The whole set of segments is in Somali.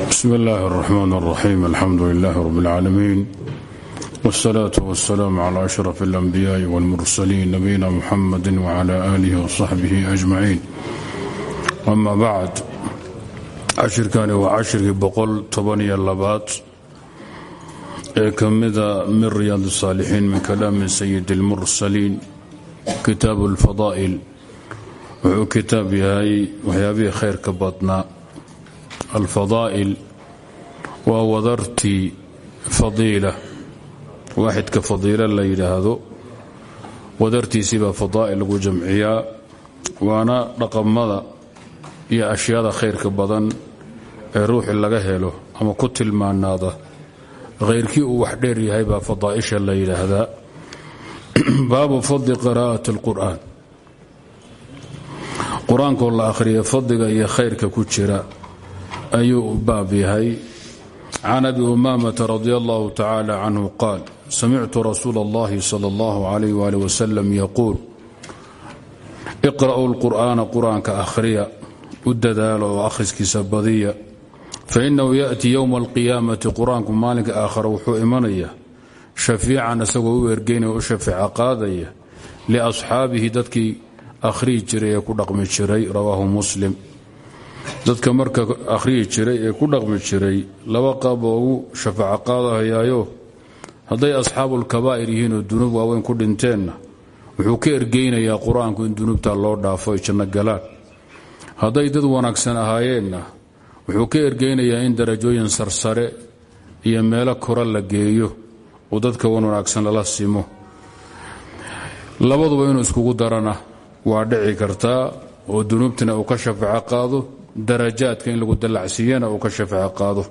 bsm اllahi الرحmn الرaxيm alxamdu لlah rb اlcaalamiin wالslaaة wالsلاam عlى أشhrف الأnbiyaaءi wاlmursaliin nabiyina mxamadi wعlى آlih وصaxbih أجmaciin ama bacd cashirkani waa cashirkii boqol tobaniyo labaad ee ka mida min riyaad الصاalixiin min kalaami sayid اlmursaliin kitaab اlfadaa'il wuxuu kitaab yahay waxyaabihii khayrka badnaa alfadaa'il waa wadartii fadiila waaxidka fadiila la yidhaahdo wadartiisiibaa fadaa'il lagu jamciyaa waana dhaqamada iyo ashyaada khayrka badan ee ruuxi laga helo ama ku tilmaanaada khayrkii uu wax dheer yahay baa fadaa'isha la yidhaahdaa baabu fadli qiraa'ati اlqur'aan qur'aankoo la akhriya fadliga iyo khayrka ku jira ayuu u baab yahay can abi umamata radi allahu tacaala canhu qaal samictu rasuula اllahi salى اllahu alayh wali wasalam yaquul iqra'uu lqur'aana qur-aanka akhriya u dadaalo oo akhriskiisa badiya fainahu yaأti yowma alqiyaamati qur-aanku maalinka aakhare wuxuu imanaya shafiican isagoo u ergeynaya u shafeeca qaadaya liasxaabihi dadkii akhriyi jiray ee ku dhaqmi jiray rawaahu muslim dadka marka akhriyi jiray ee ku dhaqmi jiray laba qaab oo ugu shafaaco qaadahayaayo hadday asxaabulkabaa'ir yihiin oo dunuub waaweyn ku dhinteenna wuxuu ka ergeynayaa qur'aanku in dunuubta loo dhaafo ay janno galaan. Hadday dad wanaagsan ahaayeenna wuxuu ka ergeynayaa in darajooyin sarsare iyo meelo kora la geeyo oo dadka wan wanaagsan lala simo. Labaduba inuu iskugu darana waa dhici kartaa oo dunuubtina uu ka shafaaco qaado darajaadka in lagu dallacsiiyana uu ka shafaaco qaado.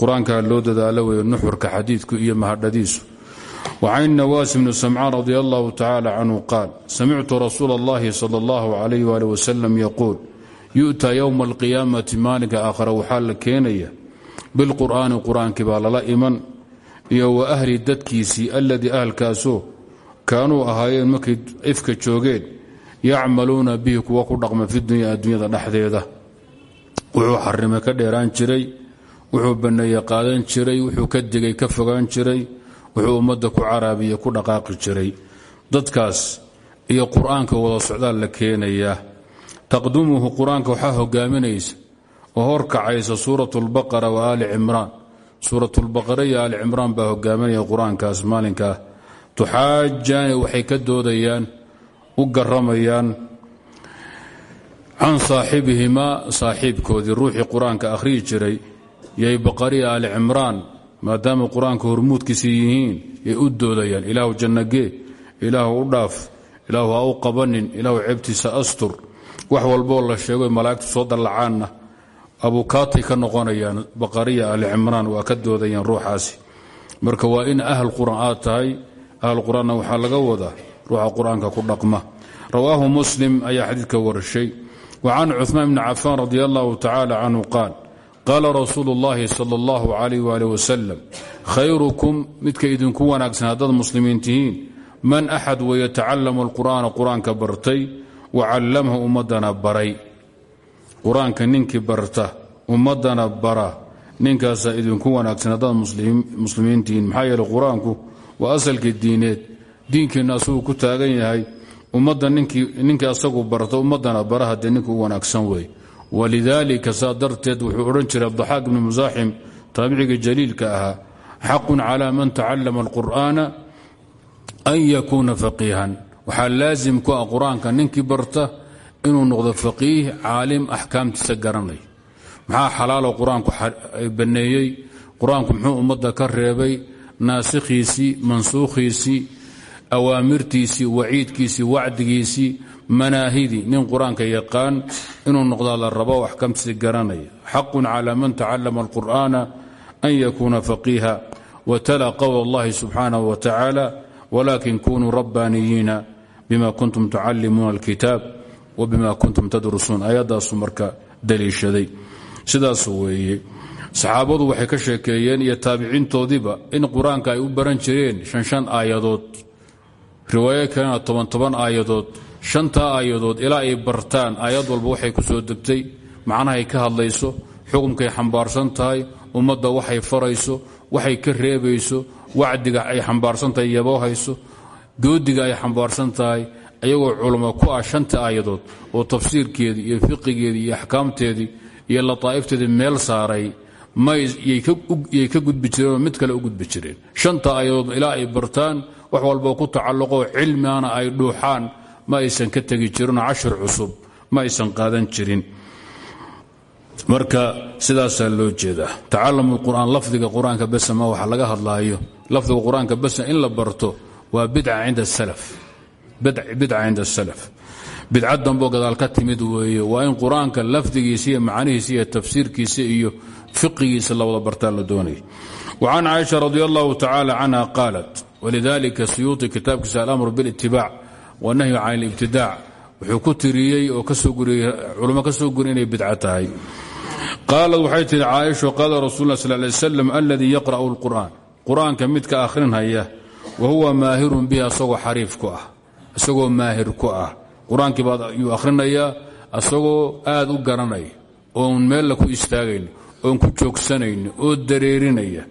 Qur'aankaa loo dadaalo weeye nuxurka xadiidku iyo mahadhadiisu. Wacan nawaas bni samcaan radi allahu tacaala canhu qaal samictu rasuula اllahi sala اllahu alayh wali wasalam yaquul yu'taa yowma alqiyaamati maalinka aakhare waxaa la keenaya bilqur'aani qur'aankii baa lala iman iyo wa ahli dadkiisii alladii ahalkaasoo kaanuu ahaayeen markay ifka joogeen yacmaluuna bihi kuwa ku dhaqma fi dunya adduunyada dhexdeeda wuxuu xarimay ka dheeraan jiray wuxuu banneeye qaadan jiray wuxuu ka digay ka fogaan jiray wuxuu ummadda ku caraabiye ku dhaqaaqi jiray. Dadkaas iyo qur'aanka wada socdaal la keenayaa taqdumuhu qur'aanka waxaa hogaaminaysa oo horkacaysa suurat lbaqara wa aali cimraan. Suuratulbaqara iyo aali cimraan baa hogaaminaya qur'aankaas maalinkaa tuxaajaani waxay ka u garamayaan can saaxibihimaa saaxiibkoodii ruuxii qur'aanka akhriyi jiray yay baqariya aali cimraan maadaama qur'aanka hormuudkiisa yihiin yay u doodayaan ilaahu jannagee ilaahu u dhaaf ilaahu ha u qabanin ilaahu ceebtiisa astur wax walboo la sheego malaa'igtu soo dallacaanna abukaatay ka noqonayaan baqariya aali cimraan waa ka doodayaan ruuxaasi marka waa in ahal qur'aan aad tahay ahal qur'aanna waxaa laga wadaa ruuxa qur'aanka ku dhaqma rawaahu muslim ayaa xadiidka warshay وcan cثmaan bni cafaan radi allahu tacala canhu qaal qaala rasuulu اllahi salى اllahu alayh wali wasalam khayrukum midka idinku wanaagsan haddaad muslimiin tihiin man axad wayatacalamu اlqur'aana qur-aanka bartay wacallamhu ummadana baray qur-aanka ninkii barta ummadana bara ninkaasaa idinku wanaagsan haddaad muslimiin tihiin maxaa yeele qur-aanku waa asalkii diineed diinkeenna asaguu ku taagan yahay ummadda ninkii asagu barta ummadana bara u wanaagsan wey. Walidaalika saa darteed wuxuu odhan jiray abdaxaaq bni musaaxim taabiciga jaliilka ahaa xaqun cala man tacallama alqur'aana an yakuuna faqiihan. Waxaa laasim ku ah qur'aanka barta inuu noqdo faqiih caalim axkaamtiisa garanay. Maxaa xalaalo qur'aanku banneeyey? Qur'aanku muxuu ummadda ka reebay naasikhiisii mansuukhiisii awaamirtiisii waciidkiisii wacdigiisii manaahidii nin qur'aanka yaqaan inuu noqdaa la rabo axkaamtiisi garanaya. Xaqun cala man tacallama alqur'aana an yakuuna faqiiha watala qowl اllahi subxaanaه wa tacaala walakin kunuu rabbaaniyiina bima kuntum tucallimuuna alkitaab wa bima kuntum tadrusuun. Ayadaasu marka daliishaday. Sidaas weeye saxaabadu waxay ka sheekeeyeen iyo taabiciintoodiiba in qur'aanka ay u baran jireen shan shan aayadood riwaayo kalena toban toban aayadood shantaa aayadood ilaa ay bartaan aayad walba waxay ku soo degtay macnahay ka hadlayso xukumkay xambaarsan tahay ummadda waxay farayso waxay ka reebayso wacdiga ay xambaarsan tahay yaboohayso goodiga ay xambaarsan tahay ayagoo culamo ku ah shanta aayadood oo tafsiirkeedii iyo fiqigeedii iyo axkaamteedii iyo lataa'ifteedii meel saaray mayay ka gudbi jireenoo mid kale u gudbi jireen. Shanta aayadood ilaa ay bartaan wax walboo ku tacalluqoo cilmigana ay dhuuxaan ma aysan ka tegi jirinoo cashir cusub ma aysan qaadan jirin. Marka sidaasaa loo jeedaa. Tacalam qur'aan lafdiga qur'aanka besa ma waxa laga hadlaayo. Lafdiga qur'aanka in la barto waa bidca cinda salaf. Bidca damboo gadaal ka timid weeye waa in qur'aanka lafdigiisa iyo macnihiisa iyo tafsiirkiisa iyo fiqigiisa la wada bartaa la doonaya وcan caaisha radi allahu tacala canha walidalika siyuuطi kitaabkiisa alamru biاlitibaac wanahyu can اlibtidaac wuxuu ku tiriyey oo culimo ka soo guriy inay bidca tahay qaalad waxay tihi caaisha qaala rasul lah sal lay slam aladii yaqra'u اlqur'an qur'aanka midka akhrinhaya wa huwa maahirun bihi asagoo xariif ku ah isagoo maahir ku ah qur-aankii baad yuu akhrinayaa asagoo aad u garanaya oon meella ku istaagayn oon ku joogsanayn oo dareerinaya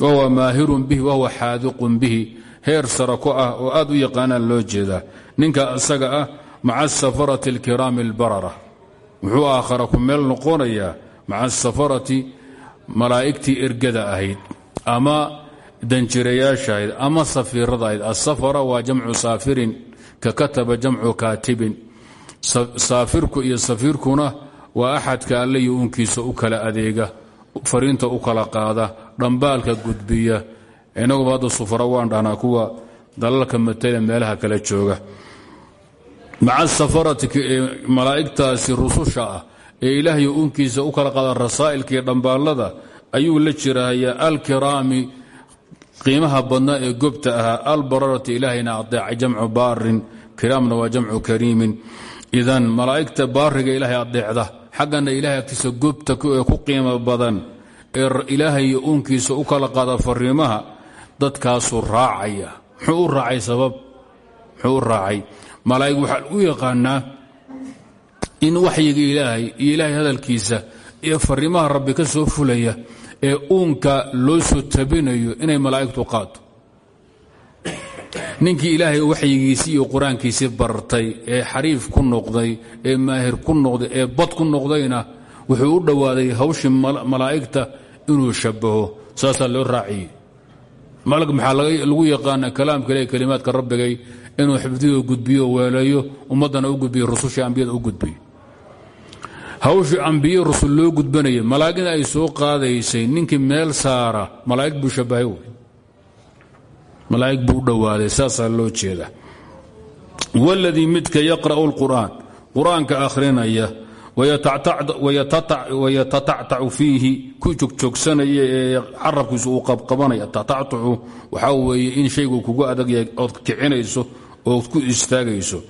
wahuwa maahirun bihi wahuwa xaadiqun bihi heer sara ku ah oo aad u yaqaanaan loo jeedaa ninka isaga ah maca asafarati alkiraami albarara wuxuu aakhara ku meel noqonayaa maca asafarati malaa'igtii ergada ahayd ama danjirayaasha ahayd ama safiirada ahayd asafara waa jamcu saafirin ka kataba jamcu kaatibin saafirku iyo safiirkuna waa axadka alle iyo uunkiisa u kala adeega fariinta u kala qaada dhambaalka gudbiya. Inaguba hadda sufara waan dhahnaa kuwa dalalka matala meelaha kala jooga. Maca safarati malaa'igtaasi rususha ah ilaahay uunkiisa u kala qaada rasaa'ilka iyo dhambaalada ayuu la jirahayaa alkiraami qiimaha badnaa ee gobta ahaa albararati ilaahayna adeecay jamcu baarin kiraamna waa jamcu kariimin. Idan malaa'igta baariga ilaahay adeecda xaggana ilahay agtiisa gobta ee ku qiimo badan ee ilaahay uunkiisa u kala qaada fariimaha dadkaasuu raacaya. Muxuu u raacay sabab? Muxuu u raacay? Malaa'ig waxaa u yaqaanaa in waxyiga ilaahay iyo ilaahay hadalkiisa iyo fariimaha rabbi ka soo fulaya ee uunka loo soo tabinayo inay malaa'igtu qaato ninkii ilaahay waxyigiisii iyo qur'aankiisii bartay ee xariif ku noqday ee maahir ku noqday ee bad ku noqdayna wuxuu u dhowaaday hawshii malaa'igta inuu shabaho saasaa loo raaciyey. Malag maxaa lagu yaqaana kalaamka le kelimaadka rabbigay inuu xifdiyo gudbiyo weeleeyo ummaddana u gudbiyo rususha ambiyada u gudbiyo. Hawshii ambiye rusul loo gudbanayay malaa'igna ay soo qaadaysay. Ninkii meel saara malaa'ig buu shabahay malaa'ig buu u dhowaaday loo jeeda waladii midka yaqra'u lqur'aan qur'aanka akhrinaya wayatatactacu fiihi ku joogjoogsanaya ee carabkiisu uu qabqabanaya tatactucu waxaa weeye in shaygu kugu adag yahay ood kicinayso ood ku istaagayso.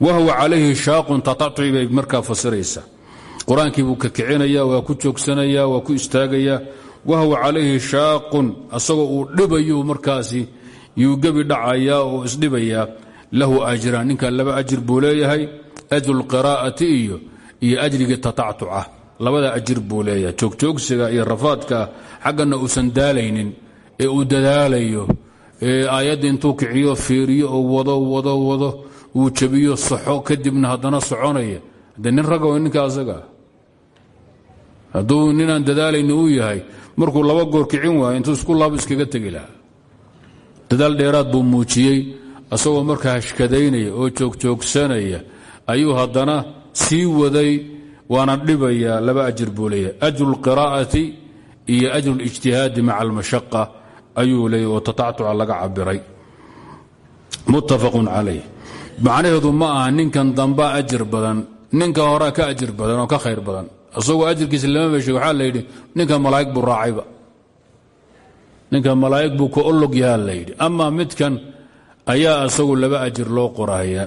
Wahuwa calayhi shaaqun tatactuci bay markaa fasiraysa qur'aankii buu ka kicinaya waa ku joogsanaya waa ku istaagaya. Wahuwa calayhi shaaqun asagoo yuu gebi dhacayaa oo isdhibayaa lahu ajraan ninkan laba ajir buu leeyahay ajru lqiraa'ati iyo iyo ajrigii tatactuca. Labada ajir buu leeyahay joogjoogsiga iyo rafaadka xaggana uusan daalaynin ee uu dadaalayo ee aayadda intuu kiciyo fiiriyo oo wado wado wado uu jabiyo saxo kadibna haddana soconaya. De nin raga ninka asaga hadduu ninaan dadaalayni yahay markuu laba goor kicin waayo intuu isku laabo iskaga tegi lahaa dadaal dheeraad buu muujiyey asagoo markaa hashkadaynaya oo joogjoogsanaya ayuu haddana sii waday waana dhibayaa laba ajir buu leeyahay. Ajru lqiraa'ati iyo ajru lijtihaadi maca almashaqa ayuu leeyahy oo tatactuca laga cabiray muttafaqun calayh. Macnaheedu ma aha ninkan dambaa ajir badan ninka horaa ka ajir badan oo ka khayr badan. Isagoo ajirkiisa lama meeshay waxaa la yidhi ninka malaa'ig buu raacayba ninkan malaa'ig buu ka olog yahaa la yidhi. Amaa midkan ayaa isagu laba ajir loo qoraya.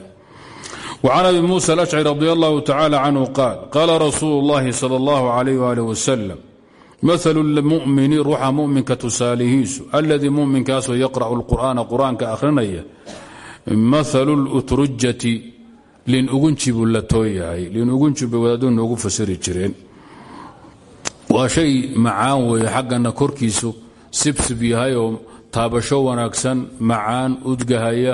Wacan abi muusa alashcari radi allahu tacala canhu qaal qaala rasuulu اllahi sala allahu alayh waalih wasalam mahalu lmumini ruuxa muminka tusaalihiisu alladii muminkaasoo yaqracu lqur'aana qur'aanka akhrinaya mahalu lutrujati linugunji buu la tooyahay linugunji bay wadaadu noogu fasiri jireen. Waa shay macaan weeye xaggana korkiisu sibsib yahay oo taabasho wanaagsan macaan udgahaya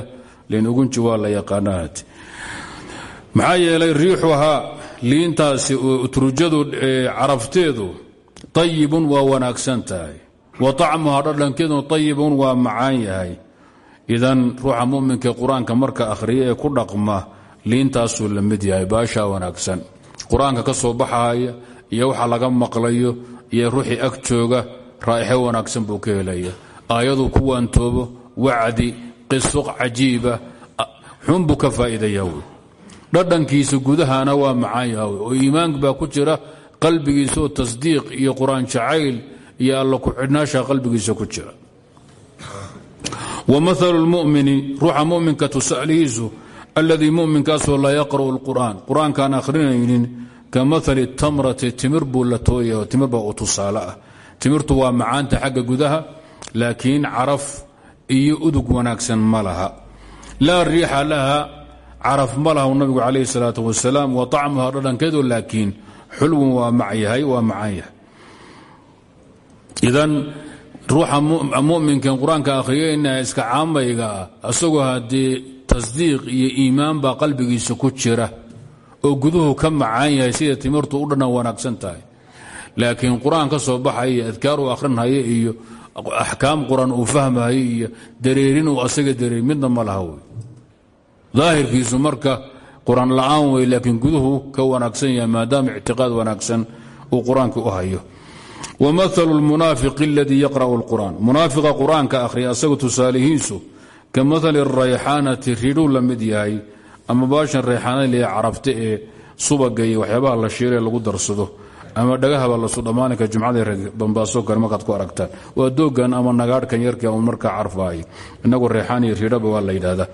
liin ugunji waa la yaqaanaat maxaa yeelay riixuhaa liintaasi utrujadu carafteedu ayibun waa wanaagsan tahay. Wa طacmuhaa dhadhankeeduna ayibun waa macaan yahay. Idan ruuxa muminka qur'aanka marka akhriya ee ku dhaqma liintaasuu la mid yahay baashaa wanaagsan. Qur'aanka ka soo baxaya iyo waxa laga maqlayo iyo ruuxii ag jooga raa'ixo wanaagsan buu ka helaya aayaduu ku waantoobo wacdi qiso cajiiba xun buu ka faa'iidaya dhadhankiisa gudahana waa macaan yahay oo iimaank baa ku jira qalbigiisaoo tasdiiq iyo qur'aan jacayl iyo alla ku-xidhnaasha qalbigiisa ku jira. Wamahalu lmumini ruuxa muminka tusalihiisu alladii muminkaasoo laa yaqra'u lqur'aan qur'aankaan akhrinaynin ka maali tamrati timir buu la tooya timir baa u tusaale ah timirtu waa macaanta xagga gudaha laakiin caraf iyo udug wanaagsan ma laha. Laa riixa laha caraf ma laha nabigu calayhi salaatu wasalaam wa طacmuha dhadhankeedu laakiin xulwun waa macyahay waa macaan yahay. Idan ruuxa muminkan qur'aanka akhriyeyna iska caamayga ah isagoo haddii tasdiiq iyo iimaan baa qalbigiisa ku jira oo guduhu ka macaan yahay sida timirtu u dhanna wanaagsan tahay laakiin qur'aan ka soo baxaya iyo adkaar uu akhrinhaya iyo axkaam quran uu fahmayo dareerin uu asaga dareeri midna ma laha wey. Daahirkiisu marka qur'aan la'aan laakiin guduhu ka wanaagsan yahay maadaama ictiqaad wanaagsan uu qur'aanka u hayo. Wamahalu lmunaafiqi aladii yaqra'u lqur'aan munaafiqa qur'aanka akhriya asaga tusaalihiisu ka mahali rayxaanati ridhuu la mid yahay ama baashan rayxaanada lee carabta ee subaga waxyaabaha la shiiree lagu darsado ama dhagahaba lasu dhamaaninka jumcada bambaaso kale ku aragtaan. Waa doogan ama nagaadhkan yarka un markaa carfaayo inagu reexaan iyo ridhaba waa la yidhaahdaa.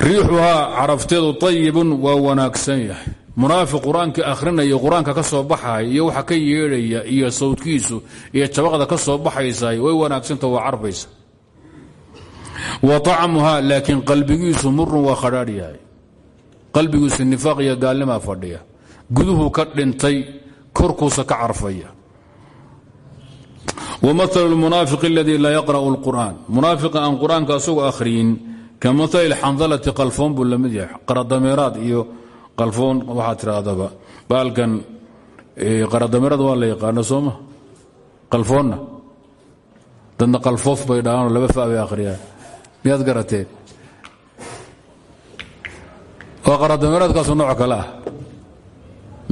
Riixuhaa carafteedu ayibun waa wanaagsan yahay. Munaafiq qur'aanka akhrinaya qur'aanka ka soo baxaya iyo waxa ka yeedhaya iyo sawdkiisu iyo jabaqda ka soo baxaysa way wanaagsanta waa carfaysa. Wa طacmuhaa laakiin qalbigiisu murun waa khadhaadh qalbigiisu nifaaq iyo gaalnimaa fadhiya. Guduhu ka dhintay korkuusa ka carfaya. Wamahalu lmunaafiq aladii laa yaqra'u اlqur'an munaafiqa aan qur'aanka asagoo akhriyin ka mahali xandalati qalfoon buu la mid yahay. Qaradameeraad iyo qalfoon waxaa tirahdaba baalkan qaradameeraad waa la yaqaano sooma qalfoonna. Dadna qalfoof bay dhahaanoo laba fa bay akhriyaan. Miyaad garateen waa qaradameeraadkaasu nooc kale ah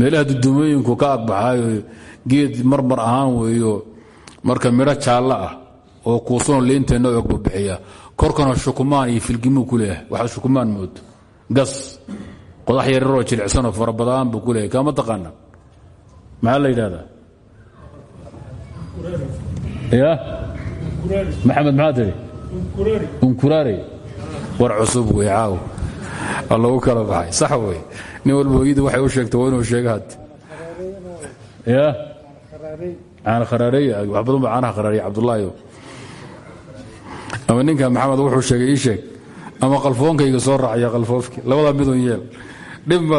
meelaha dudumooyinku ka agbaxaayo geed marmar ahaan weeyo marka midho jaallo ah oo kuusanoo leenteenna og buu bixiyaa korkana shukumaan iyo filgimuu ku leeyahay. Waxaad shukumaan moodo gas qodax yararoo jilicsanoo farabadaan buu ku leeyahay. Kaama taqaana? Maxaa la yidhahdaa ya? Maxamed maxaa tidhi unkuraare war cusub wey caaw lagu kala baxay. Sax wey nin walba hooyadii waxay u sheegtay waa inuu sheega ya? Caana kharaareey wax badan ba caanaha ama ninka maxamed wuxuu sheegay ii sheeg. Ama qalfoonkayga soo raacaya qalfoofki labadaa midun yeel. Dhib ma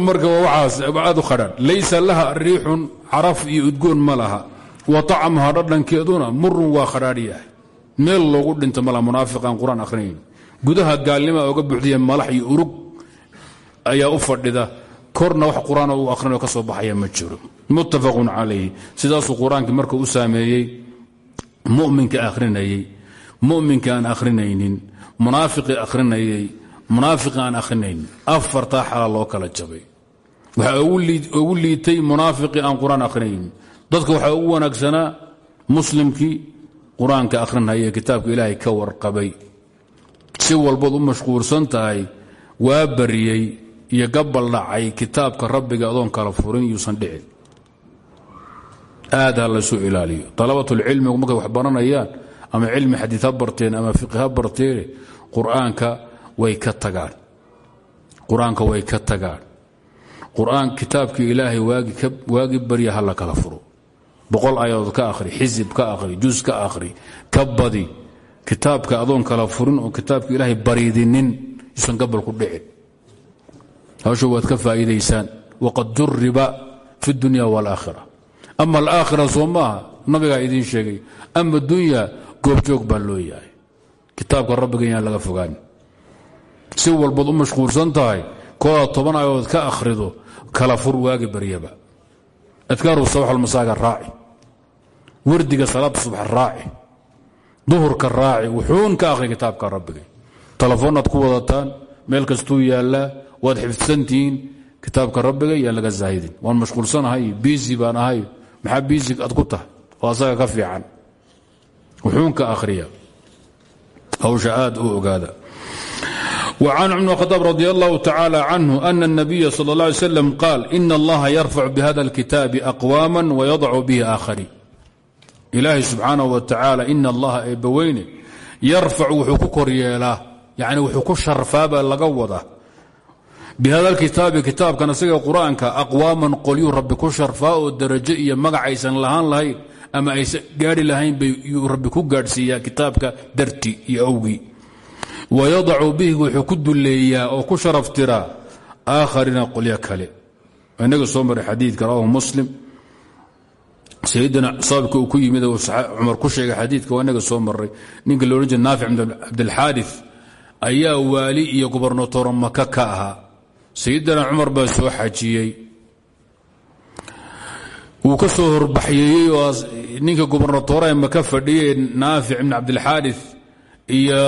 marka waa waxaas aad u laysa laha riixun caraf iyo udgoon wa طacmuha dhadhankeeduna murun waa khadhaadh yahay meel loogu dhinta mala munaafiqaan qur'aan gudaha gaalnima oga buuxdiya malax iyo urug ayaa u fadhida. Korna wax qur'aan uu akhrinayo ka soo baxaya ma jiro. Muttafaqun calayh sidaasuu qur'aankii marka u saameeyey muminka akhrinayey muminka aan akhrinaynin munaafiqii akhrinayey munaafiqi aan akhrinaynin. Afartaa xala loo kala jabay. Waxaa ugu liitay munaafiqii aan qur'aan dadka waxaa ugu wanaagsanaa muslimkii qur'aanka akhrinaya kitaabka ilaahay ka warqabay si walbood u mashquulsan tahay waa bariyey iyo gabal dhacay kitaabka rabbiga adoon kala furin yuusan dhicin aad ha laysu ilaaliyo. Alabatulcilmigu markay wax baranayaan ama cilmi xadii ha barteen ama fiqi ha barteene qur'aanka way ka tagaan. Qur'aanka way ka tagaan. Qur'aan kitaabkii ilaahay waagi barya ha la kala furo. Boqol aayadood ka akhri xisib ka akhri jus ka akhri ka badi kitaabka adoon kala furin oo kitaabka ilaahay bariidinin yuusan gabal ku dhicin hawshu waad ka faa'iidaysaan. Waqad juriba fi اdunya wاlaakhira ama alaakhira soo maaha nabigaa idiin sheegay ama dunya goobjoog baa loo yahay. Kitaabka rabbiga inaan laga fogaan. Si walbaad u mashquulsan tahay kooda toban ayood ka akhrido kala fur waagi baryaba. Adkaaru sabaxalmasaaga raaci. Wardiga salaada subax raaci duhurka raaci wuxuun ka akhri kitaabka rabbiga telefoonnaad ku wadataan meel kastuu yaallaa waad xifdsantihiin kitaabka rabbiga yaan laga zaahidin waan mashquulsanahay biisi baan ahay maxaa biisi aad ku tahay oo asaga ka fiican wuxuun ka akhriya hawsha aad u ogaada وعن cمر بن الخطاب رضي الله تعالى عنه أن النبي صلى الله عليه وسلم قال إن الله يرفع بهذا الكتاب أقواما ويضع به آخرين ilaahay subxaanaه wa tacaala ina allaha eebbaweyne yarfacu wuxuu ku koryeelaa yani wuxuu ku sharfaabaa bihada kitaabi kitaabkan isaga qur'aanka aqwaaman qolyuu rabbi ku sharfaa oo darajo aysan lahaan lahayn ama aysan gaari lahayn bayuu rabbi ku gaadhsiiyaa kitaabka darti iyo awgii. Wayadacu bihi wuxuu ku duleeyaa oo ku sharaftiraa aakhariina qolyo kale. Inaga soo maray xadiidka rawahu muslim sayidina sababka uu ku yimid cumar ku sheegay xadiidka waa inaga soo maray ninka loodhan jira naafic cabdilxaari ayaa waali iyo gubernatoro maka ka ahaa. Sayidina cumar baa soo xajiyey. Wuu ka soo horbaxyeeyey oo ninka gubernatoraha maka fadhiyey naafic ibn cabdilxaari iyo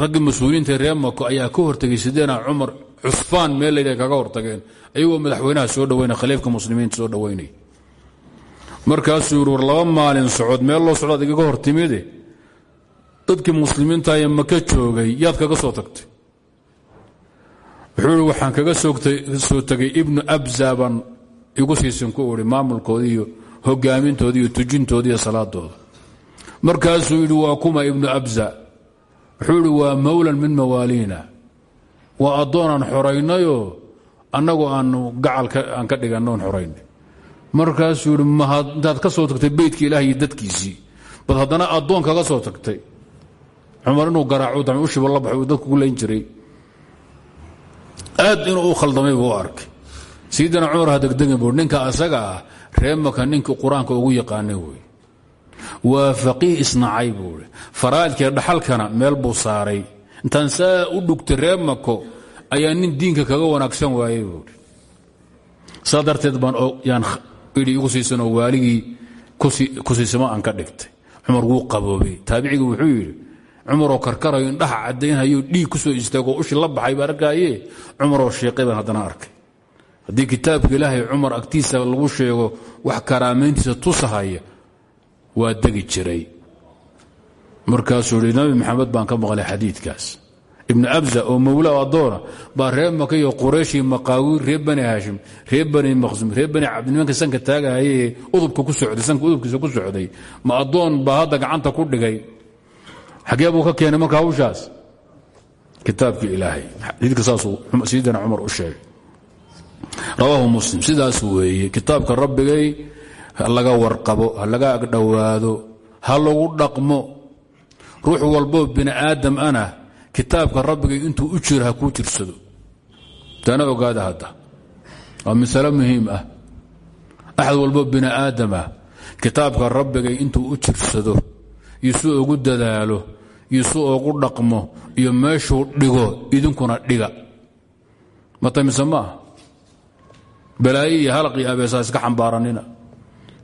raggii mas'uuliyiinta reer mako ayaa ka hortegay sayidina cumar cusfaan meel layidha kaga hortageen. Ayagoo madaxweynaha soo dhaweynay khaliifka muslimiinta soo dhaweynay markaasuu yidhi war laba maalin socod meel loo socdaad igaga hor timide dadkii muslimiinta ee maka joogay yaad kaga soo tagtay. Wuxuu ihi waxaan kaga soo tegay ibnu abza baan igu siisan ku idhi maamulkooda iyo hogaamintooda iyo tujintooda iyo salaadooda. Markaasuu yidhi waa kuma ibnu abza. Wuxuu ihi waa mawlan min mawaaliina. Waa addoonaan xoraynayoo annagu aanu gacal aan ka dhigannoon xoraynay markaasuu yidhi intaad ka soo tagtay beytka ilaah iyo bad haddana addoon kaga soo tagtay. Cumar inuu garaaco dam ushiba la uu dadku ku jiray. Aad inuu khaldamay buu arkay. Sayidina cumar ha degdegin buu ninka asaga ah ree maka ninkii qur'aanka ugu yaqaanay wey waa faqiih isnacay buui faraa'idkee dhaxalkana meel buu saaray. Intaan saa u dhugtay ree mako ayaa nin diinka kaga wanaagsan waayey buui saa darteed baan igu siisanoo waaligii ku siisamo aan ka dhigtay. Cumar wuu qaboobay. Taabicigi wuxuu yidhi cumaroo karkarayo indhaha caddaynhayo dhiig ku soo istaagoo ushi la baxay ba arkaaye cumaroo sheeqay baan haddana arkay. Haddii kitaabka ilaahay cumar agtiisa lagu sheego wax karaamayntiisa tusahaya waa degi jiray. Markaasuu yidhi nabi maxamed baan ka maqlay xadiidkaas ibnu abza oo mawla adoona baa reer maka iyo qurayshii maqaawiir reer bani haashim reer bani maqsum reer bani cabdi nimanka sanka taagahaye udubka ku socday sanka udubkiisa ku socday. Ma addoon baa hadda gacanta ku dhigay. Xagee buu ka keenay marka hawshaas? Kitaabkii ilaahay. Xadiidka saasuu sayidina cumar u sheegay. Rawaahu muslim. Sidaas weeye kitaabka rabbigay ha warqabo ha laga agdhowaado dhaqmo. Ruux walboo bini aadam ana kitaabka rabbigay intuu u jiro ha kuu jirsado. Tana ogaada hadda. Waa masalo muhiim ah. Axad walboo bini aadam ah kitaabka rabbigay intuu u jirsado iyo suu ugu dadaalo iyo suu ugu dhaqmo iyo meeshuu dhigo idinkuna dhiga. Matamise maaha balaayo iyo halaq iyo abeesaa iska xambaaranina.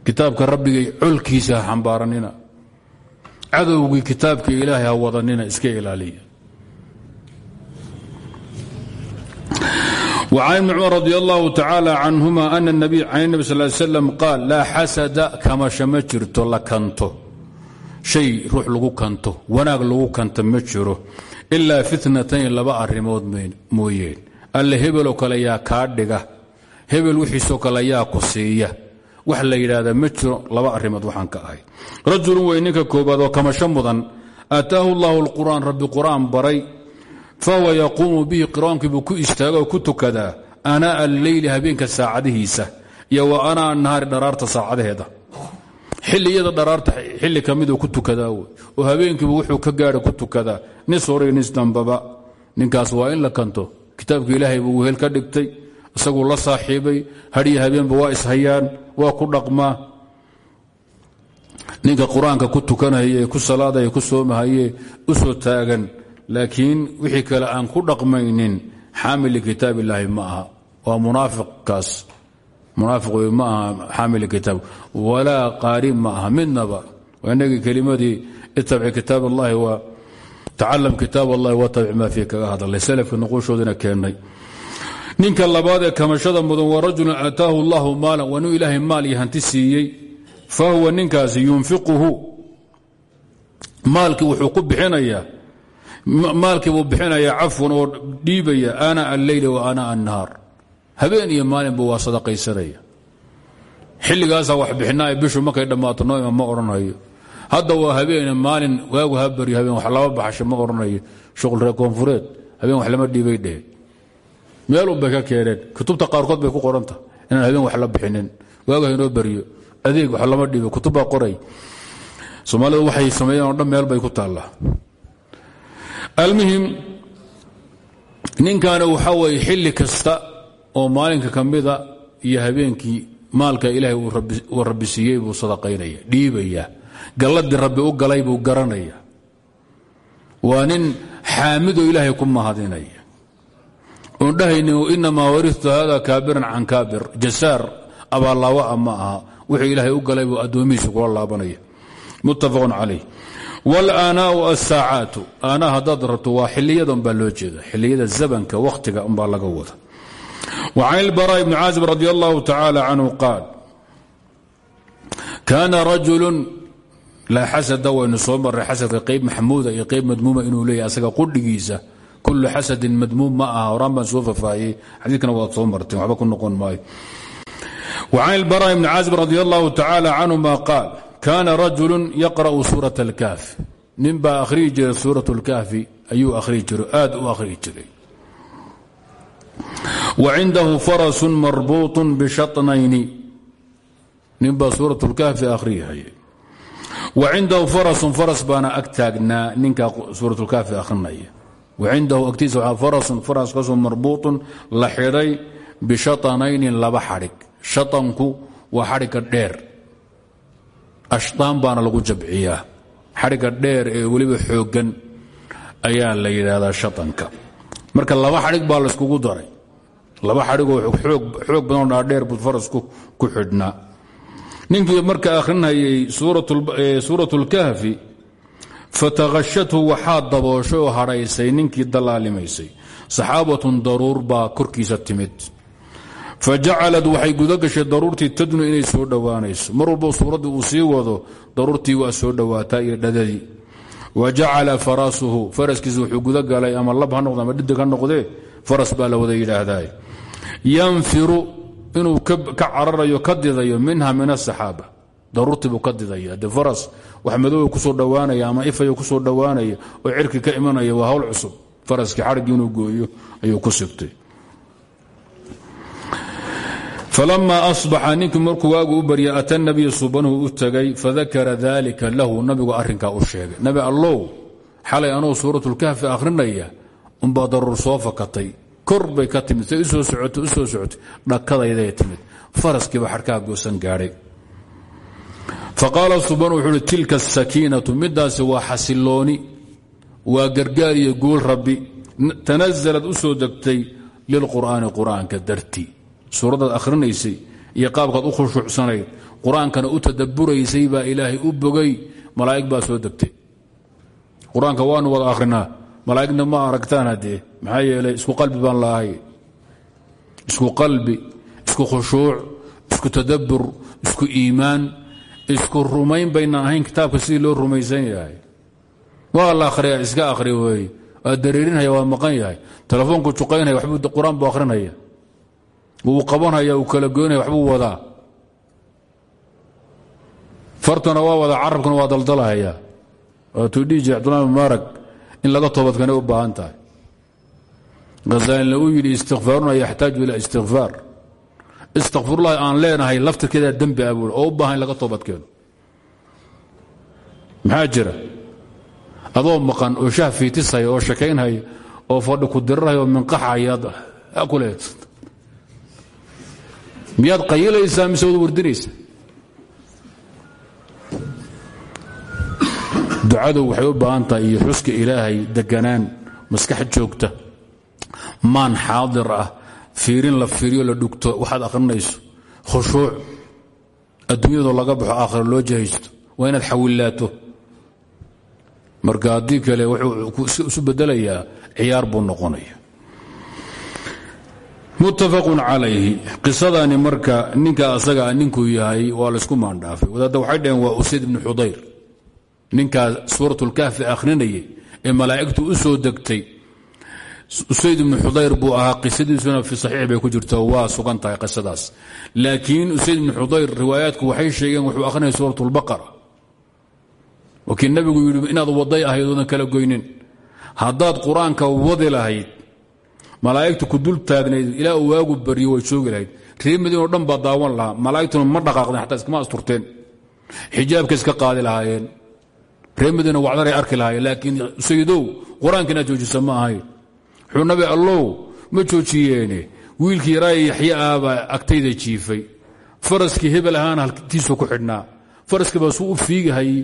Kitaabka rabbigay colkiisa xambaaranina. Cadowgii kitaabka ilaahay ha wadanina iska ilaaliya وعن ابن cمر رضي الله تعالى عنهما أن النبي عن النبي صلى اه عليه وسلم قال لا xasد kamasha ma jirto la kanto shay ruux lagu kanto wanaag lagu kanto ma jiro ilaa fitnatayn laba arimood mooyeen alle hebeloo kale yaa kaa dhiga hebel wixiisoo kale yaa ku siiya wax la yidhaahda ma jiro laba arrimood waxaan ka ahay rajulun wey ninka koobaad oo kamasho mudan aataahu اllahu اlqur'aan rabbi qur'aan baray fahuwa yaquumu bihi qiraankii buu ku istaaga oo ku tukadaa anaa alleyli habeenka saacadihiisa iyo wa anaa nahaari xilliyada dharaarta xilli ka miduu ku tukadaa oo habeenkiibu wuxuu ka gaadha ku tukadaa nis hore nis dambaba ninkaas waa in la kanto kitaabka ilaahay buu wehel ka dhigtay isaguu la saaxiibay hadhiyo habeenba waa ishayaan waa ku dhaqmaa ninka qur'aanka ku tukanaya ku salaadaya ku soomahaye u soo taagan laakiin wixii kale aan ku dhaqmaynin xaamil likitaab illaahi ma aha. Waa munaafiqkaas. Munaafiq wey ma aha xaamil kitaab. Walaa qaari ma aha midnaba. Waa inagii kelimadii itabci kitaab allahi wa tacalam kitaab allahi watabic maa fiih kaga hadalay. Salafka nuquushoodina keennay ninka labaad ee kamashada mudan waa rajulun aataahu allahu maalan waa nin ilaahay maal iyo maalkii buu bixinayaa cafwan oo dhiibaya ana alleyli wa ana annahaar habeen iyo maalinba waa sadaqaysanaya xilligaasaa wax bixinaa bishu markay dhammaato ma odhanayo hadda waa habeene maalin waagu ha baryo habeen wax lama baxasho ma odhanayo shuqul reer koonfureed habeen wax lama dhiibay dheheen meelun bay ka keeneen kutubta qaarkood bay ku qoranta inaan habeen wax la bixinin. Waagu haynoo baryo adeeg wax lama dhiibo kutubbaa qoray. Soomaalidu waxay sameeyeen oo dhan meel bay ku taallaa almuhim ninkaani waxaa weeye xilli kasta oo maalinka ka mida iyo habeenkii maalka ilaahay uu rabbi siiyey buu sadaqaynaya dhiibaya galladii rabbi u galay buu garanaya. Waa nin xaamidoo ilaahay ku mahadinaya. Oon dhahaynin inamaa waritu hada kaabiran can kaabir jasaar abaallaawa'a ma aha wuxuu ilaahay u galay buu addoomihiisa kula laabanaya. Muttafaqun calayh wlanaau asaacaatu ana hadaad rabto waa xiliyadan loo jeeda xiliyada zabanka wakhtiga umbaa laga wada wacan ilbara ibni caazib radi allahu tacaala canhu qaal kaana rajulu laa xasada waynu soo marray xasadka qayb maxmuuda iyo qayb madmuuma inuu leeyahy asaga qudhigiisa. Kullu xasadin madmuum ma aha horaan baan soo fafaahiyey xadiikana waad soo marteen waxba ku noqon maayo. Wacan ilbara ibni caazib radi qaal kaana rajulu yaqrأu suuraة اlkahfi nin baa akhriyi jiray suuraة اlkahfi ayuu akhriyi jiray aad u akhriyi jiray wacindahu farasu marbuuط bishaطnayni ninbaa suuraة اlkahfi akhriyahaya wacindahu farasun faras baana ag taagnaa ninkaa suuraة اlkahfi akhrinaya wacindahu agtiisa waxaa farasun faraskaasoo marbuuطun la xidhay bishaطanayni laba xadhig shaطanku waa xadhigga dheer ashtaan baana lagu jabciyaa. Xadhigga dheer ee weliba xooggan ayaa la yidhaahdaa shatanka. Marka laba xadhig baa layskugu daray. Laba xadhigoo xoog badanoo dhaadheer buu farasku ku xidhnaa. Ninkii marka akhrinayay akhrinhayay suuratlkahfi fatahashathu waxaa dabooshay oo hadhaysay ninkii dalaalimaysay saxaabatun daruur baa korkiisa timid fajacalad waxay guda gashay daruurtii tadnu inay soo dhowaanayso mar walbo suuraddii uu sii wado daruurtii waa soo dhowaataa iyo dhadadii wa jacala farasuhu faraskiisa wuxuu guda galay ama lab ha noqde ama dhidig ha noqdee faras baa la wada yidhaahdaa yanfiru inuu ka cararayo ka didayo minha min asaxaaba daruurtii buu ka didaya de faras wax madooba ku soo dhowaanaya ama ifayo ku soo dhowaanaya oo cirki ka imanaya waa hawl falama asbaxa ninkii markuu waagu u barya ata nabiya subanuhu u tagay fadakara dalika lahu nabigu arrinkaa u sheegay nabi allow xalay anuu suuratlkahfi akhrinaya umbaa daruur soo fakatay kor bay ka timid say socotay dhakadayday timid faraskiiba xadhkaha goosan gaadhay faqaala subanu wuxuu tilka asakiinatu midaasi waa xasilooni waa gargaar iyo guul rabbi tanazalad u soo degtay lilqur'aani qur'aanka suuraddaad akhrinaysay iyo qaabkaad u khushuucsanayd qur'aankana u tadaburaysay baa ilaahay u bogay malaa'ig baa soo degtay. Qur'aanka waanu wada akhrinaa malaa'igna ma aragtaan haddee maxaa yeelay isku qalbi baan laahay isku qalbi isku khushuuc isku tadabbur isku iimaan isku rumayn baynaan ahayn kitaabka sidii loo rumaysan yahay. Waa la akhriya iska akhri weeye waa dareerinhaya maqan yahay. Telefoonku juqaynaya waxbuu qur'aan akhrinaya wuu qabanhaya uu kala goynaya waxbuu wadaa. Fartuna waa wadaa carabkuna waa daldalahaya. Waatuu dhihi jira mubaarak in laga toobadkanay u baahan tahay. Hazaalina uu yidhi istikfaaruna yaxtaaju ila istikfaar istakfirullahi aan leenahay laftirkeeda dembi ah buui oo u baahan in laga toobadkeeno maxaa jira? Adoo maqan oo shah fiitishaya oo shakaynhaya oo fadhi ku dirirhaya oo minqaxaya kule miyaad qayilaysaa mise wad wardinaysa ducadu waxay u baahan tahay iyo xuska ilaahay deganaan maskax joogta maan xaadir ah fiirin la fiiriyo la dhugto waxaad akhrinayso khushuuc adduunyadoo laga baxo aakhira loo jahaysto waa inaad xawillaato. Marka haddii kale wuxuu isu bedelayaa ciyaar buu noqonaya muttafaqun calayhi. Qisadani marka ninka asagaa ninkuu yahay waa laysku maandhaafay. Wadaadda waxay dhaheen waa usayd ibnu xudayr. Ninkaa suuratulkahfi akhrinayay ee malaa'igtu u soo usayd ibnu xudayr buu ahaa qisadiisuna fi saxiix bay ku jirto waa sugan qisadaas. Laakiin usayd ibnu xudayr riwaayaadku waxay sheegeen wuxuu akhrinaya suuratulbaqara wakii nabigu yidhi inaad waday ahayd kala goynin. Haddaad qur'aanka wadi lahayd malaa'igtu ku dul taagnayd ilaa uu waagu baryo way joogi lahayd reer madiinoo dhan baa daawan lahaa. Malaa'igtuna ma dhaqaaqdeen xataa iskama asturteen. Xijaabka iska qaadi lahaayeen. Reer madiina wacdaray arki lahaayeen laakiin sayidow qur'aanka joojisa ma ahayn wuxuu nabi allow ma joojiyeene. Wiilkii yaraaye yaxya ah baa agtayda jiifay. Faraskii hebel ahaana haltiisu ku xidhnaa. Faraskii baa suu u fiigahayey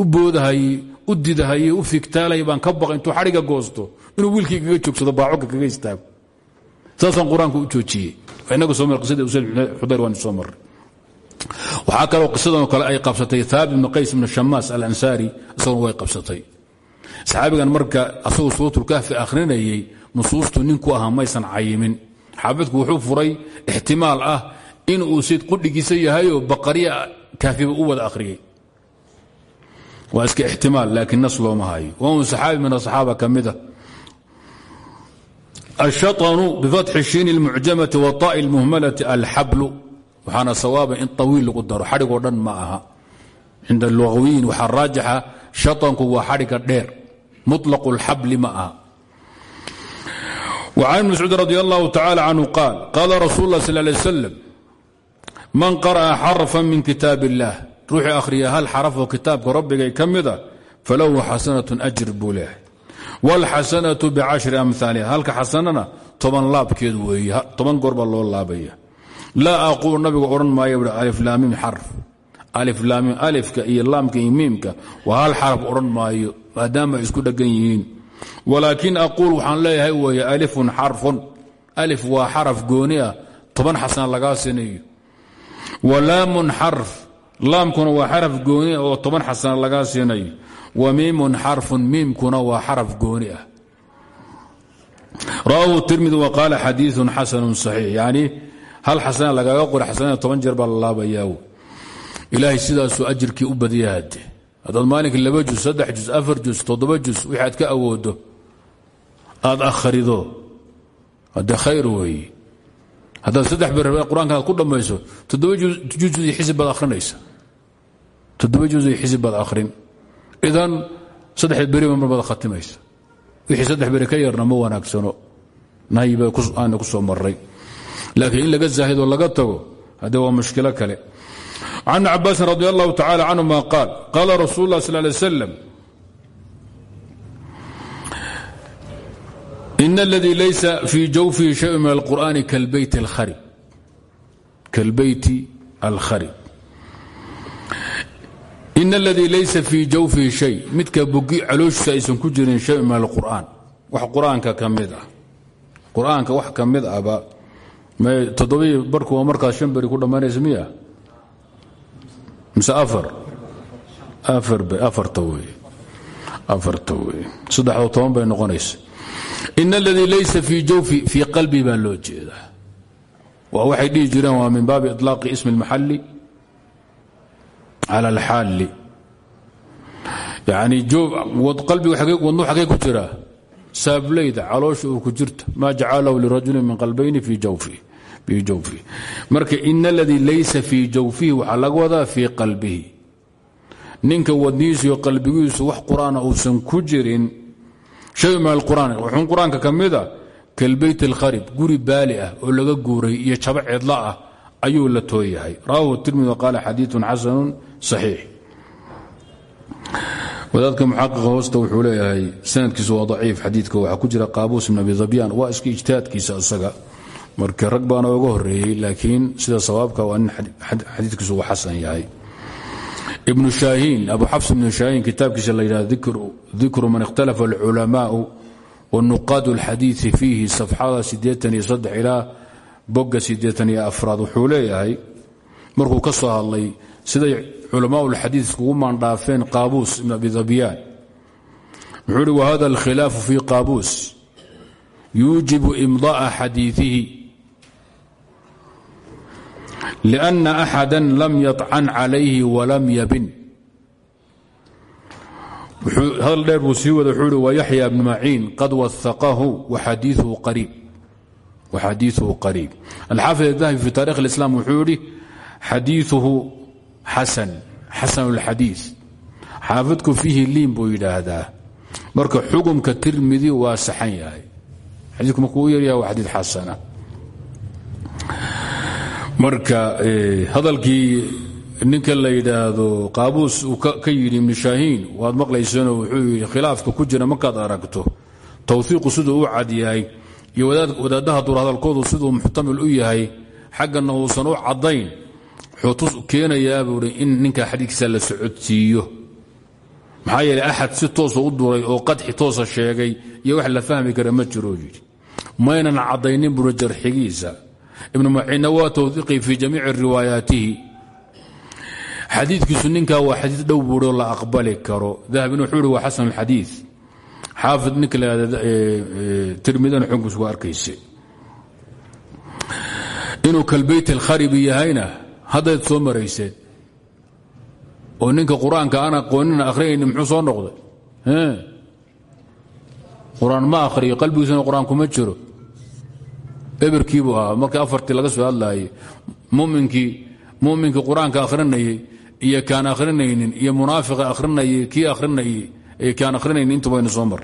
u boodahayey u didahayey u fiigtaalaya baan ka baqay intuu xadhiga goosto inuu wiilkii joogsado baacoka kaga istaago saasaan qur'aanka u joojiyey. Inaga soo mar qisada usayd xudayr waan soo marray. Waxaa kaloo qisadan kale ay qabsatay haabit ibn qays ibn shamaas alansaari isaguna way qabsatay. Saxaabigan marka asagoo suuratulkahfi akhrinayey nusuustu ninku ahaa cayimin. Xaafidku wuxuu furay ixtimaal ah in uu sayd qudhigiisa yahayoo baqarya kaafiba u wada akhriyey waa iska ixtimaal laakiin nas looma hayo waa un saxaabi min asaxaaba ka mida الشhaطن بfatxi shiin الmucjamati wطaء الmuhmalati alxablu waxaana sawaaba in طawiil lagu daro xadhigoo dhan ma aha cinda lugawiyin waxaa raajixa shaطanku waa xadhiga dheer muطlaq اlxabli ma aha وcan ibn mascuud radi اllah tacalى canhu qaal qaala rasul اlah sal lay slam man qarأa xarفa min kitaab الlah ruuxii akhriya hal xarafoo kitaabka rabbigay kamida mida ah? falahu xasanatun ajir buu leehay wاlxasanatu bcashri amaaliha halka xasanana toban laabkeed weeye toban goor loo laabaya. Laa aqulu nabiga odhan maayo u aliflaamiim xarf. Aliflaamiim alifka iyo laamka iyo miimka. Waa hal xaraf odhan maayo maadaama isku dheggan yihiin. Walaakin aquul waxaan leeyahay weeye alifun xarfun. Alif waa xaraf gooni ah, toban xasana lagaa sinayo walaamun xarf laamkuna waa xaraf gooni ah oo toban xasana lagaa siinayo wa miimun xarfun miimkuna waa xaraf gooni ah. Rawaahu tirmidi wa qaala xadiiun xasanun saxiix. Yani hal xasana lagaaga qora xasanada toban jeer baa la laabayaa. Ilaahay sidaasuu ajirkii u badiya hadde haddaad maalinka laba jus saddex jus afar jus toddoba jus wixii aad ka awoodo. Aad akhrido. Hadde khayr weeye haddaad saddex ber qur'aanka aad ku dhammayso toddoba juz iyo xisib baad akhrin. Idan saddex beriba mar baad khatimaysa. Wixii saddex beri ka yarna ma wanaagsano. Nahyiba aana ku soo maray laakiin in laga zaahidoo laga tago haddee waa mushkilo kale. Can cabaasin radi allahu tacala canhuma qaal qaala rasuul lah sal lay in اladii laysa fii jawfihi shayء min alqur'ani kalbeyti alkharib in اladii laysa fii jawfihi shay midka bogi calooshiisa aysan ku jirin shay min alqur'an wax qur-aanka ka mid ah qur-aanka wax ka mid ahba toddobii barku waa markaas shan beri ku dhammaynaysa miya mise afar afarta wey afarta wey saddexdo toban bay noqonaysa in اladii laysa fii jawfi fii qalbi baa loo jeedaa waa waxay dhihi jireen waa min baabi iطlaaqi ismi اlmaxali cala alxaali yani qalbiga wadnu xagee ku jiraa saablayda caloosha uu ku jirta maa jacalahu lirajuli min qalbayni fii jawfihi marka in اladii laysa fii jawfihi waxaa laga wadaa fii qalbihi ninka wadnihiisu iyo qalbigiisu wax qur'aana uusan ku jirin shay min alqur'aan? Wuxuun qur'aanka ka mida kalbeyt alkharib guri baali ah oo laga guuray iyo jaba cidla ah ayuu la tooyahay. Rawahu tirmidi qaala xadiiun xasanu saxiix. Wadaadka muxaqiqa hoosta wuxuu leeyahay sanadkiisu waa daciif xadiidka waxaa ku jira qaabuus ibn abi dabyan waa iska ijtihaadkiisa isaga marka rag baana oga horeeyey laakiin sida sawaabka waa nin xadiidkiisu uu xasan yahay ibnu shaahiin abu xabs ibnu shaahiin kitaabkiisa la yidhahdo dikru man ikhtalafa alculamaau wanuqaadu alxadiidi fiihi safxada siddeetan iyo saddex ilaa bogga siddeetan iyo afraad. Wuxuu leeyahay markuu ka soo hadlay siday culamaau lxadiid iskugu maandhaafeen qaabuus ibn abi dabyaan wuxuu ihi wahada alkhilaafu fi qaabuus yuujibu imda'a xadiiثihi لأna أxada lam yaطcan calayhi walam yabin hadal dheer buu sii wada wuxuu ihi wayaxya bnu maciin qad waثaqahu waxadiiثuhu qariib alxaafid الdahabi fi taarikh اlislam wuxuu yihi xadiiثuhu xasan xasan اlxadiiث xaafidku fiihi liin buu yidhaahdaa marka xugumka tirmidi waa saxan yahay xadiiku markuu u yaryaha waa xadiid xasana marka hadalkii ninka la yidhaahdo qaabuus uu ka yidhi ibnu shaahiin waad maqlayseenoo wuxuu yidhi khilaafka ku jira markaad aragto. Tawfiiqu siduu u cad yahay iyo wadaaddaha duur hadalkoodu siduu muxtamil u yahay. Xaggana uusan u caddayn. Wuxuu keenayaa buu i in ninka xadiidkiisa la socodsiiyo. Maxaa yeeley axad si toosa u duray oo qadxi toosa sheegay iyo wax la fahmi kara ma jiroo yidhi. Maynan caddaynin buri jarxigiisa ibnu maciinna waa tawdiiqi fii jamiici riwaayaatihi. Xadiidkiisu ninkaa waa xadiid dhow buuhi oo la aqbali karo. Dahabin wuxuu ihi waa xasan alxadiid. Xaafid ninka la yhahda tirmidana xukunkiisu waa arkayse. Inuu kalbeyt alkharibi yahayna haddayd soo marayseen oo ninka qur'aanka aan aqoonina akhriyayni muxuu soo noqday? Qur'aan ma akhriyo qalbigiisuna qur'aan kuma jiro eberkiibuu ahaa markii afartii laga soo hadlaayey muminkii muminkii qur-aanka akhrinayey iyo kaan akhrinaynin iyo munaafiqa akhrinayey kii akhrinayey kaan akhrinaynin intu baynu soo mar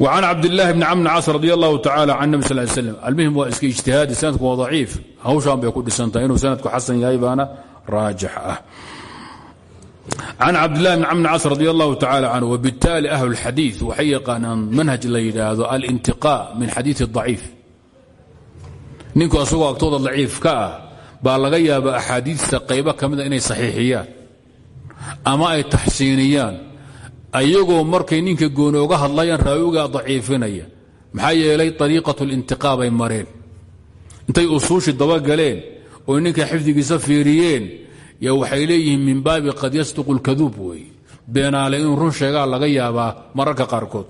وعن cabdاللahi بن cمr cas radي الlahu tacalى can nbi sl slam almuhim waa iska ijtihaadi sanadku waa daciif hawshaan bay ku dhisantahay inuu sanadku xasan yahay baana raajix ah can cabdالlahi bn cmr cas radi الlahu tacalى canه wbالtali أhl الxadiiث waxay yaqaanaan manhaj la yidhaahdo alintiqاء min xadiiث الضaciif ninku asagoo agtooda daciif ka ah baa laga yaaba axaadiista qaybo ka mida inay saxiixiyaan ama ay taxsiiniyaan ayagoo markay ninka gooni oga hadlayaan raawigaa daciifinaya. Maxaa yeelay ariiqat lintiqaa bay mareen. Intay usuushi dabagaleen oo ninka xifdigiisa fiiriyeen ya waxay leeyihiin min baabi qad yasduqu lkaduub weeye beenaale run sheegaa laga yaabaa mararka qaarkood.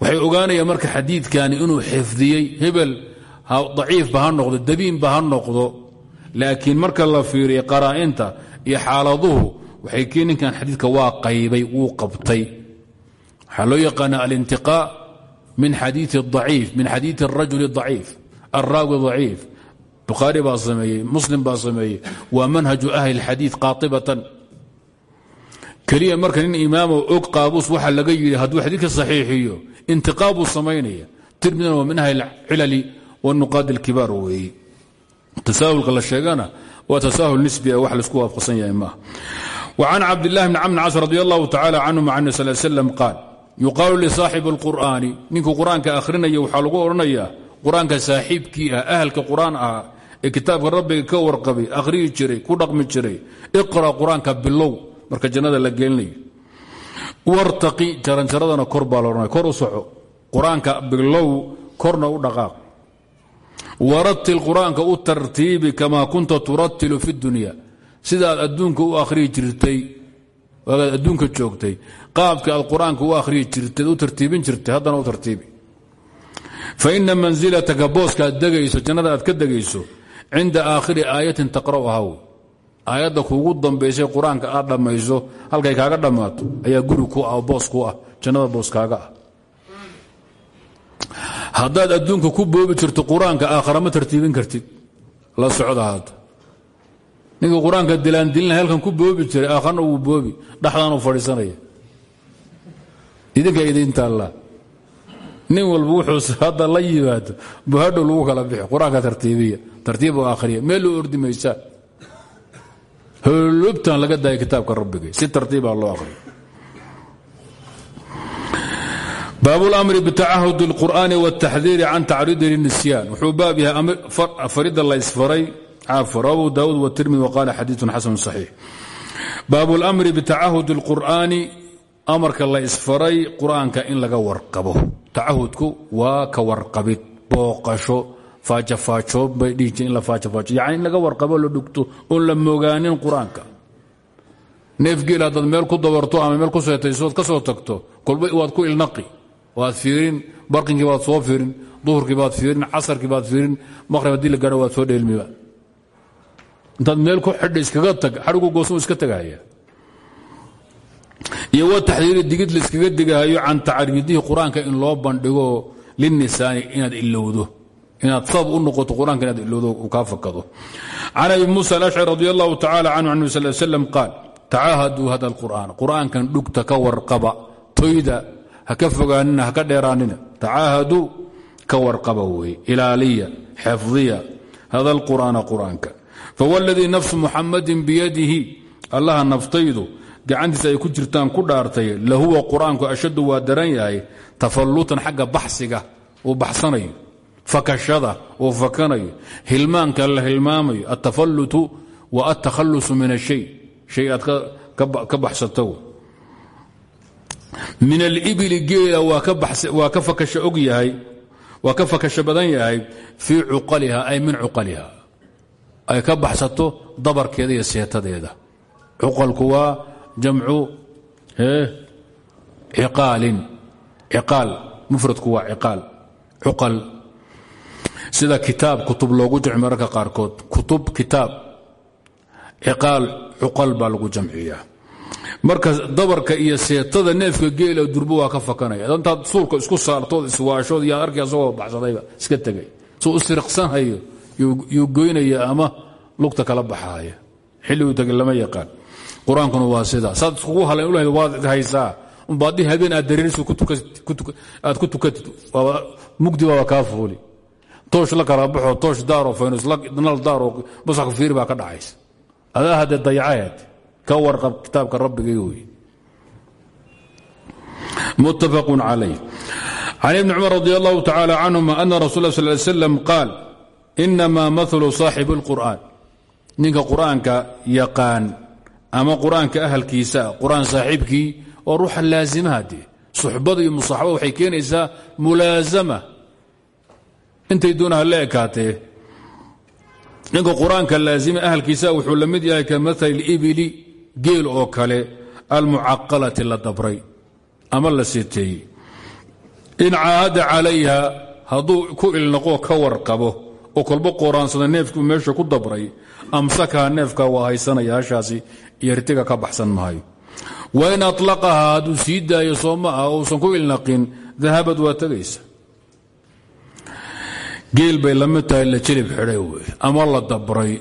Waxay ogaanayaan marka xadiidkani inuu xifdiyey hebel daciifba ha noqdo dabiinba ha noqdo laakiin marka la fiiriya qaraa'inta iyo xaaladuhu waxay kii ninkan xadiidka waa qaybay wuu qabtay. Waxaa loo yaqaana alintiqaa min xadiii aciif min xadiii arajuli aciif alraawi aciif bukhaari baa sameeyey muslim baa sameeyey waa manhaju ahli اlxadiid qaatibatan. Keliya marka nin imaamo og qaabuus waxa laga yidhi hadduu xadiidka saxiixiyo intiqaa buu samaynaya tirmidina waa min ahli cilali wanuqaadi اlkibaar weeye tasaahulka la sheegana waa tasaahul nisbi wax laisku waafaqsan yahay maaha وعن cabd الlah بn cmr cas radi الlah tacalى canهum can sl slm qaal yuqaalu lisaaxibi اlqur'aani ninkuu qur'aanka akhrinaya waxaa lagu odhanayaa qur-aanka saaxiibkii ah ahalka qur'aan ah ee kitaabka rabbiga ka warqabay akhriyi jiray ku dhaqmi jiray iqra qur-aanka bilow marka jannada la gelinayo wartaqi jaranjaradana kor baa laodhanaya kor u soco qur-aanka bilow korna u dhaqaaq waratil qur'aanka u tartiibi kama kunta turatilu fi اdunya sidaad adduunka u akhriyi jirtay waagaad adduunka joogtay qaabka aad qur'aanka u akhriyi jirtay u tartiibin jirtay haddana u tartiibi. Fa ina mansilataka booska aad degayso jannada aad ka degayso cinda aakhiri aayatin taqra'uha w aayadda kuugu dambaysay qur'aanka aad dhammayso halkay kaaga dhammaato ayaa guri ku ah boos ku ah jannada boos kaaga ah haddaad adduunka ku boobi jirto qur'aanka aakhara ma tartiibin kartid. La socda hadda. Ninka qur'aanka halkan ku boobi jiray aakharna wuu boobi dhaxdaanu fadhiisanaya. Idinka idintaalla nin walba wuxuu hadda la yimaado buhadhow lagu kala bixi qur'aanka tartiibiya tartiib oo akhriya meel loo ordi maysaa laga daaya kitaabka rabbiga si tartiibaa loo akhriyo baab اlamri btacahud اlqur'ani wاtaxdiiri can tacriidi linisyan wuxuu baab yahay farida la isfaray caafar abu daud wtirmidi waqala xadiiثun xasanu صaxiix baab اlamri bitacahud اlqur'ani amarka la isfaray qur'aanka in laga warqabo tacahudku waa ka warqabid booqasho faajafaajood bay dhihi jire in la faajafaajo yani in laga warqabo la dhugto oon la mogaanin qur-aanka neefgeel haddaad meel ku dabarto ama meel ku seetaysood ka soo tagto kolba waad ku ilnaqi waad fiirin barqinkii baad soo fiirin duhurkii baad fiirin casarkii baad fiirin maqrib haddii la waad soo dheelmiba intaad meel ku xidha iskaga tag xadhigu goosmu iska tagahaya. Iyo wa taxdiiri digid laiskaga digahayo can tacriidihi qur'aanka in loo bandhigo linisaani inaad ilowdo inaad sabab u noqoto qur'aanka inaad ilowdo uu fakado. Can abi muusa alashcari radi allahu tacala canhu an nabi qaal tacaahaduu hada alqur'aan qur'aankan dhugta ka warqaba toyda ha ka fogaanina ha ka dheeraanina. Tacaahaduu ka warqaba weeye ilaaliya xifdiya hada alqur'aana qur'aanka. Fawladii nafsu muxamadin biyadihi. Allaha naftaydu gacantiisa ay ku jirtaan ku dhaartay lahuwa qur'aanku ashaddu waa daran yahay tafallutan xagga baxsiga uu baxsanayo fakashada uu fakanayo hilmaanka la hilmaamayo altafallutu wa altakhallusu min ashay shay aad ka baxsato min alibili geela waa ka fakasho og yahay waa ka fakasho badan yahay fii cuqaliha ay min cuqaliha. Ay ka baxsato dabarkeeda iyo seetadeeda. Cuqalku waa jamcu ciqaalin. Ciqaal mufradku waa ciqaal. Cuqal. Sida kitaab kutub loogu jamci mararka qaarkood. Kutub kitaab. Ciqaal cuqal baa lagu jamciyaa marka dabarka iyo seetada neefka geela durbo waa ka fakanaya. Intaad suulka isku saartood iswaashood yaad arkay asagoo baxsadayba iska tegay. Suu u siriqsanhayo yuu goynaya ama lugta kala baxaaya. Xilliguu tegay lama yaqaan. Qur'aankuna waa sidaa saad iskugu halayn ulahayd waad haysaa. Umbaadi habeen aad dareerisu aad ku tukatid. Mugdi baaba kaa fuuli toosh la kala baxo toosh daaro faynus nal daaro basaxku fiiri baa ka dhacaysa. Adaa haddee dayacaheed ka warqab kitaabka rabbigay wey. Muttafaqun calayh. Can ibni cumar radi allahu tacaala canhuma ana rasul sal ly slam qaal inamaa mahalu saaxibi اlqur'aan ninka qur'aanka yaqaan ama qur'aanka ahalkiisa qur'aan saaxiibkii oo ruuxa laazimaha dee. Suxbada waxay keenaysaa mulaazama intay doonaha la ninka qur'aanka ahalkiisa wuxuu la yahay ka maali ibili geel oo kale almucaqalati la dabray ama la seeteeyey in caahada calayha hadduu ku ilnaqoo ka warqabo oo kolba qoraansada neefkuu meesha ku dabray amsakaha neefka waa haysanaya hashaasi iyo ritiga ka baxsan maayo wain aطlaqaha hadduu sii daayo soo ma ah uusan ku ilnaqin dahabad waa tegaysa geel bay la mid la jilib xidhay wey ama la dabray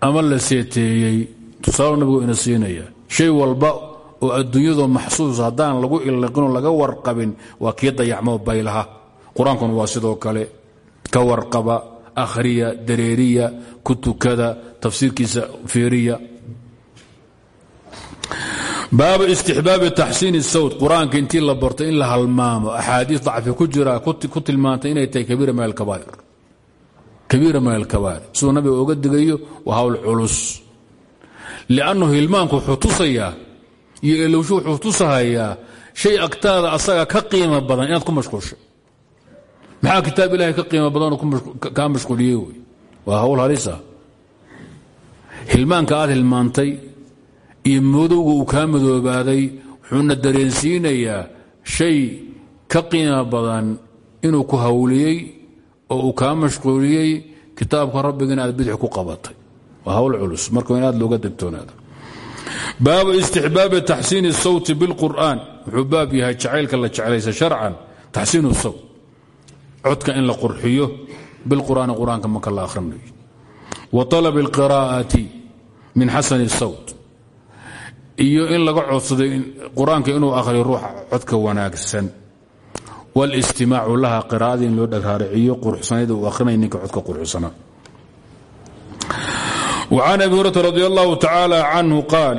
ama la seeteeyey tusaalo nabigu ina siinaya. Shay walba oo adduunyado maxsuus haddaan lagu ilnaqinoo laga warqabin waa kii dayacmoo baylaha. Qur'aankuna waa sidoo kale ka warqaba akhriya dareeriya ku tukada tafsiirkiisa fiiriya. Baabu istixbaabi taxsiin sawt. Qur'aanka intii la barto in la halmaamo axaadii dacfi ku jira ku tilmaantay inay tahay kabiira min alkabaa'ir siduu nabiga oga digayo waa hawl culus liannu hilmaanku wuxuu tusayaa iyo elowshu wuxuu tusahayaa shay agtaada asaga ka qiimo badan inaad ku mashquulshay maxaa kitaab ilahay ka qiimo badanoo kaa mashquuliyey wey waa hawl halisa hilmaanka aad hilmaantay iyo madowga uu kaa madoobaaday wuxuuna dareensiinayaa shay ka qiimo badan inuu ku hawliyey oo uu kaa mashquuliyey kitaabka rabbiga in aad bidix ku qabatay waa hawl culus marka in aad looga degtoonaado baabu istixbaabi taxsiini الsawti biاlqur'an wuxuu baab yahay jacaylka la jeclaysa sharcan taxsiin الsawt codka in la qurxiyo bilqur'aani qur-aanka marka la akhrinayo wa طalab اlqiraa'ati min xasani الsawt iyo in laga codsaday qur-aanka inuu akhriyo ruuxa codka wanaagsan wاlistimaacu laha qiraa'adii in loo dhagraariciyo quruxsanayda uu akhrinaya ninka codka quruxsanaa وcan abi hurata radi allahu tacaala canhu qaal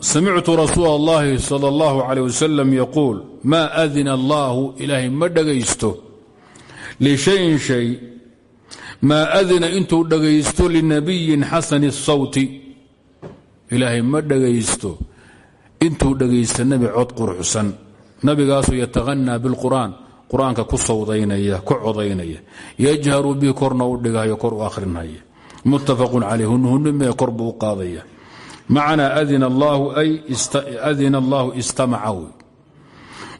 samictu rasuul اllahi salى اllahu عalيه wasalam yaquul maa adina allahu ilaahay ma dhagaysto lishayin shay maa adina intuu dhagaysto linabiyin xasani الsawti ilaahay ma dhagaysto intuu dhagaysta nebi cod quruxsan nabigaasoo yatahanaa biاlqur'aan qur-aanka ku sawdaynaya ku codaynaya yajharu bihi korna u dhigayo kor u akhrinaya muttafaqun calayh hunhunimee kor buu u qaadaya. Macnaa adina allahu ay adina allahu istamaca wey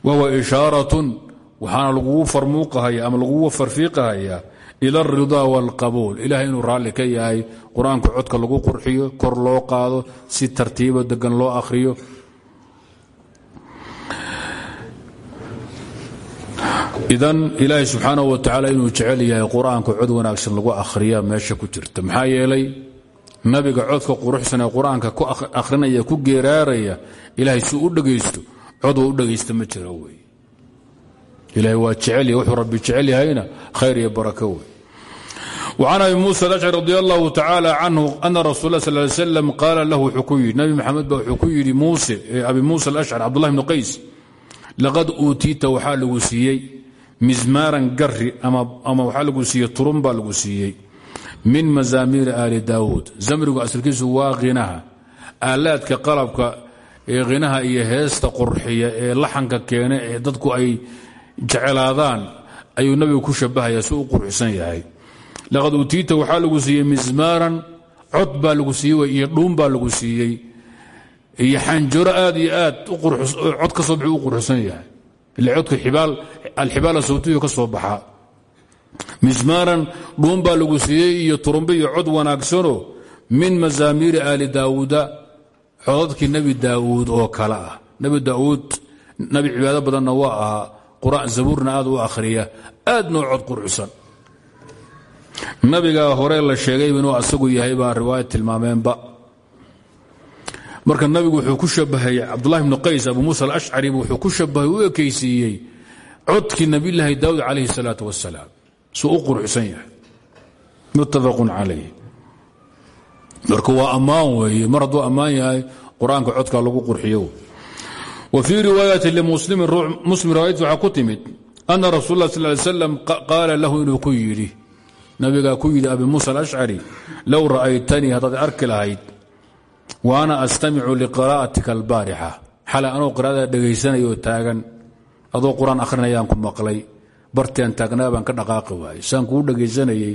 wahuwa ishaaratun waxaana lagugu farmuuqahaya ama lagugu farfiiqahayaa ila alridaa waalqabuul ilahay inuu raalli ka yahay qur'aanka codka lagu qurxiyo kor loo qaado si tartiibo degan loo akhriyo idan ilaahay subxaanahu wa tacaala inuu jecel yahay qur-aanka cod wanaagsan lagu akhriya meesha ku jirta maxaa yeelay nabiga codka quruxsan ee qur-aanka ku akhrinaya ku geeraaraya ilaahay si u dhegaysto cod u dhegaysta ma jira wey ilahay waa jecel yahy wuxuu rabbi jecel yahayna khayr iyo barako wey وcan abi muسى الأشcري رضي الله تaعالى عنه أن رsuل اه صل ل سلم قاala lah wuxuu ku yidhi nabi mxamed ba wuxuu ku yidhi abi muسى الأشcري cبdالله بن qays laqad uutiita waxaa lagu siiyey mismaaran gari ama waxaa lagu siiyey turun baa lagu siiyey. Min mazaamiiri aali daawuud. Zamrigu asalkiisu waa khinaha aalaadka qalabka ee khinaha iyo heesta qurxiya ee laxanka keena ee dadku ay jecelaadaan ayuu nabigu ku shabahaya si u qurxsan yahay. Laqad uutiita waxaa lagu siiyey mismaaran cod lagu siiyey iyo dhuun lagu siiyey. Iyo xanjaro aad iyo aad cod ka soo bixu u quruxsan yahay codka alxibaala sawtiyu ka soo baxaa mismaaran dhuun baa lagu siiyey iyo turumbe iyo cod wanaagsanoo min mazaamiiri aali daawuuda codadkii nebi daawuud oo kale ah nebi daawuud nabi cibaado badanna waa ahaa quraan zabuurna aad u akhriya aadnoo cod quruxsan nabigaa hore la sheegayba inuu asagu yahay baa riwaayad tilmaameenba marka nabigu wuxuu ku shabahay cabdulahi bnu qays abu muusa alashcari wuxuu ku shabahay u ekaysiiyey codkii nabilaahi daawud calayhi salaatu wasalaam suu u muttafaqun calayh marka waa ammaan weeye mar hadduu ammaan yahay qur'aanka lagu qurxiyo. Wa fii riwaayati limuslimin muslim riwaayadis waxaa ku timid ana rasul lah sal slam qaala lahu inuu ku yidhi nabigaa ku yidhi abi muusa alashcari low ra'aytanii ana astamicu liqiraa'atika albaarixa. Xalay anoo qiraa'ada dhegaysanayoo taagan adoo qur'aan akhrinayaan ku maqlay bartian taagnaa baan ka dhaqaaqi waayey. Saan kuu dhegaysanayey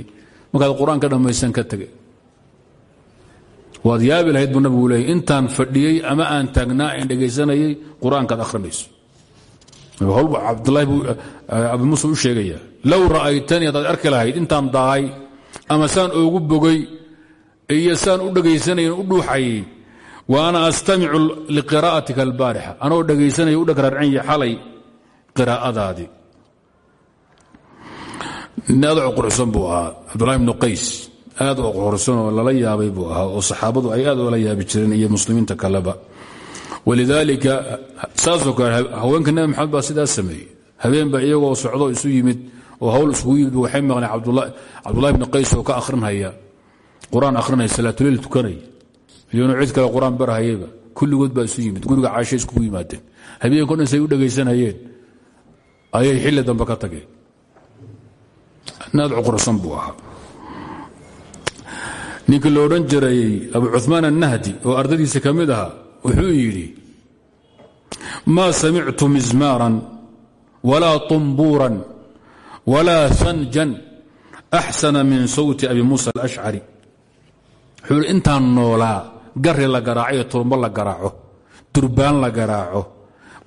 markaad qur'aan ka dhammaysan ka tegay waad yaabi lahayd buu nabigu leeyay intaan fadhiyey ama aan taagnaa aan dhegaysanayey qur'aankaad akhrinayso. Buu abi muuse u sheegaya low ra'aytanii haddaad arki lahayd intaan dahay ama saan oogu bogay iyo saan u dhegaysanayn u dhuuxayay wa ana astamicu liqiraa'atika albaarixa. Anoo dhegaysanaya u dhagraarcanya xalay qiraa'adaadii nin aad u quruxsan buu ahaa. Cabdulahi bnu qays aad u quruxsan yaabay buu ahaa oo saxaabadu ay aad oola yaabi jireen iyo muslimiinta kaleba. Walidaalika saasoo kale haweenka nabi maxamed baa sidaas sameeyey. Habeenba iyagoo socdo isu yimid oo hawl isugu yimid waxay maqleen cabdulahi bni qays oo ka akhrinhaya qur'aan akhrinaya salaatuleil tukanaya iyonu cid kale qur'aan kulligood baa isu yimid. Guriga caashe iskugu yimaadeen. Habeenko dhan say u dhegaysanayeen ayay xilli dambe ka tageen. Naad cuqursan buu ahaa. Ninkii lo odhan jirayey abu cumaan annahdi oo ardadiisa ka mid ahaa wuxuu yidhi maa samictu mizmaaran walaa طumbuuran walaa sanjan axsana min sawti abi muusa alashcari wuxuu yidhi intaan noolaa gari la garaaco turumbo la garaaco durbaan la garaaco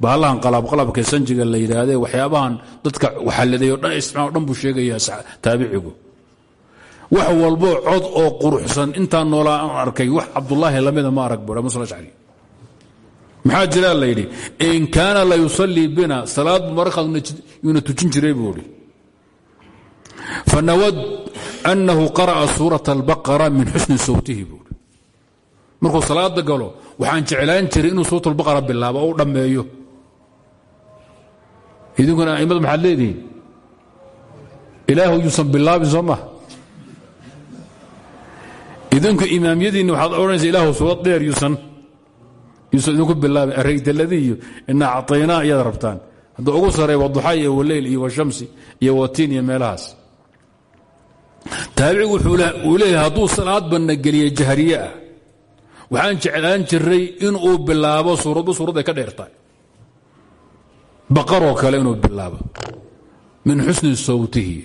bahallahan qalabqalabkae sanjiga la yidhaahdee waxyaabahan dadka waxalladeeyo dhan isticmaal dhan buu sheegayaa taabicigu. Wax walboo cod oo quruxsan intaan noolaa aan arkay wax cabdulaahi lamida ma arag buu musa ashcari maxaa jiraa la yidhi in kaana la yusallii bina salaad markaad yuuna tujin jiray buu fanawad annahu qara'a suurata albaqara min xusni sawtihi buui markuu salaada galo waxaan jeclaan jiray inuu suurat albaqara bilaabo oo u dhammeeyo. Idinkuna aimadu maxaad leedihiin? Ilaahu yuusan bilaabin soo idinku imaamyadiinni waxaad odhanaysa ilaahu suurad dheer yuusan. Yuusan idinku bilaabin. Araydaladii iyo ina acطaynaa ayaad rabtaan. Hadduu ugu sarey waduxa iyo waleyl iyo washamsi iyo watiin iyo meelahaas. Taabicigu uu leeyahay hadduu salaad banna geliye jahriye ah waxaan jeclaan jiray inuu bilaabo suuradba suurad ay ka dheertahay baqaroo kale inuu bilaabo. Min xusni sawtihi.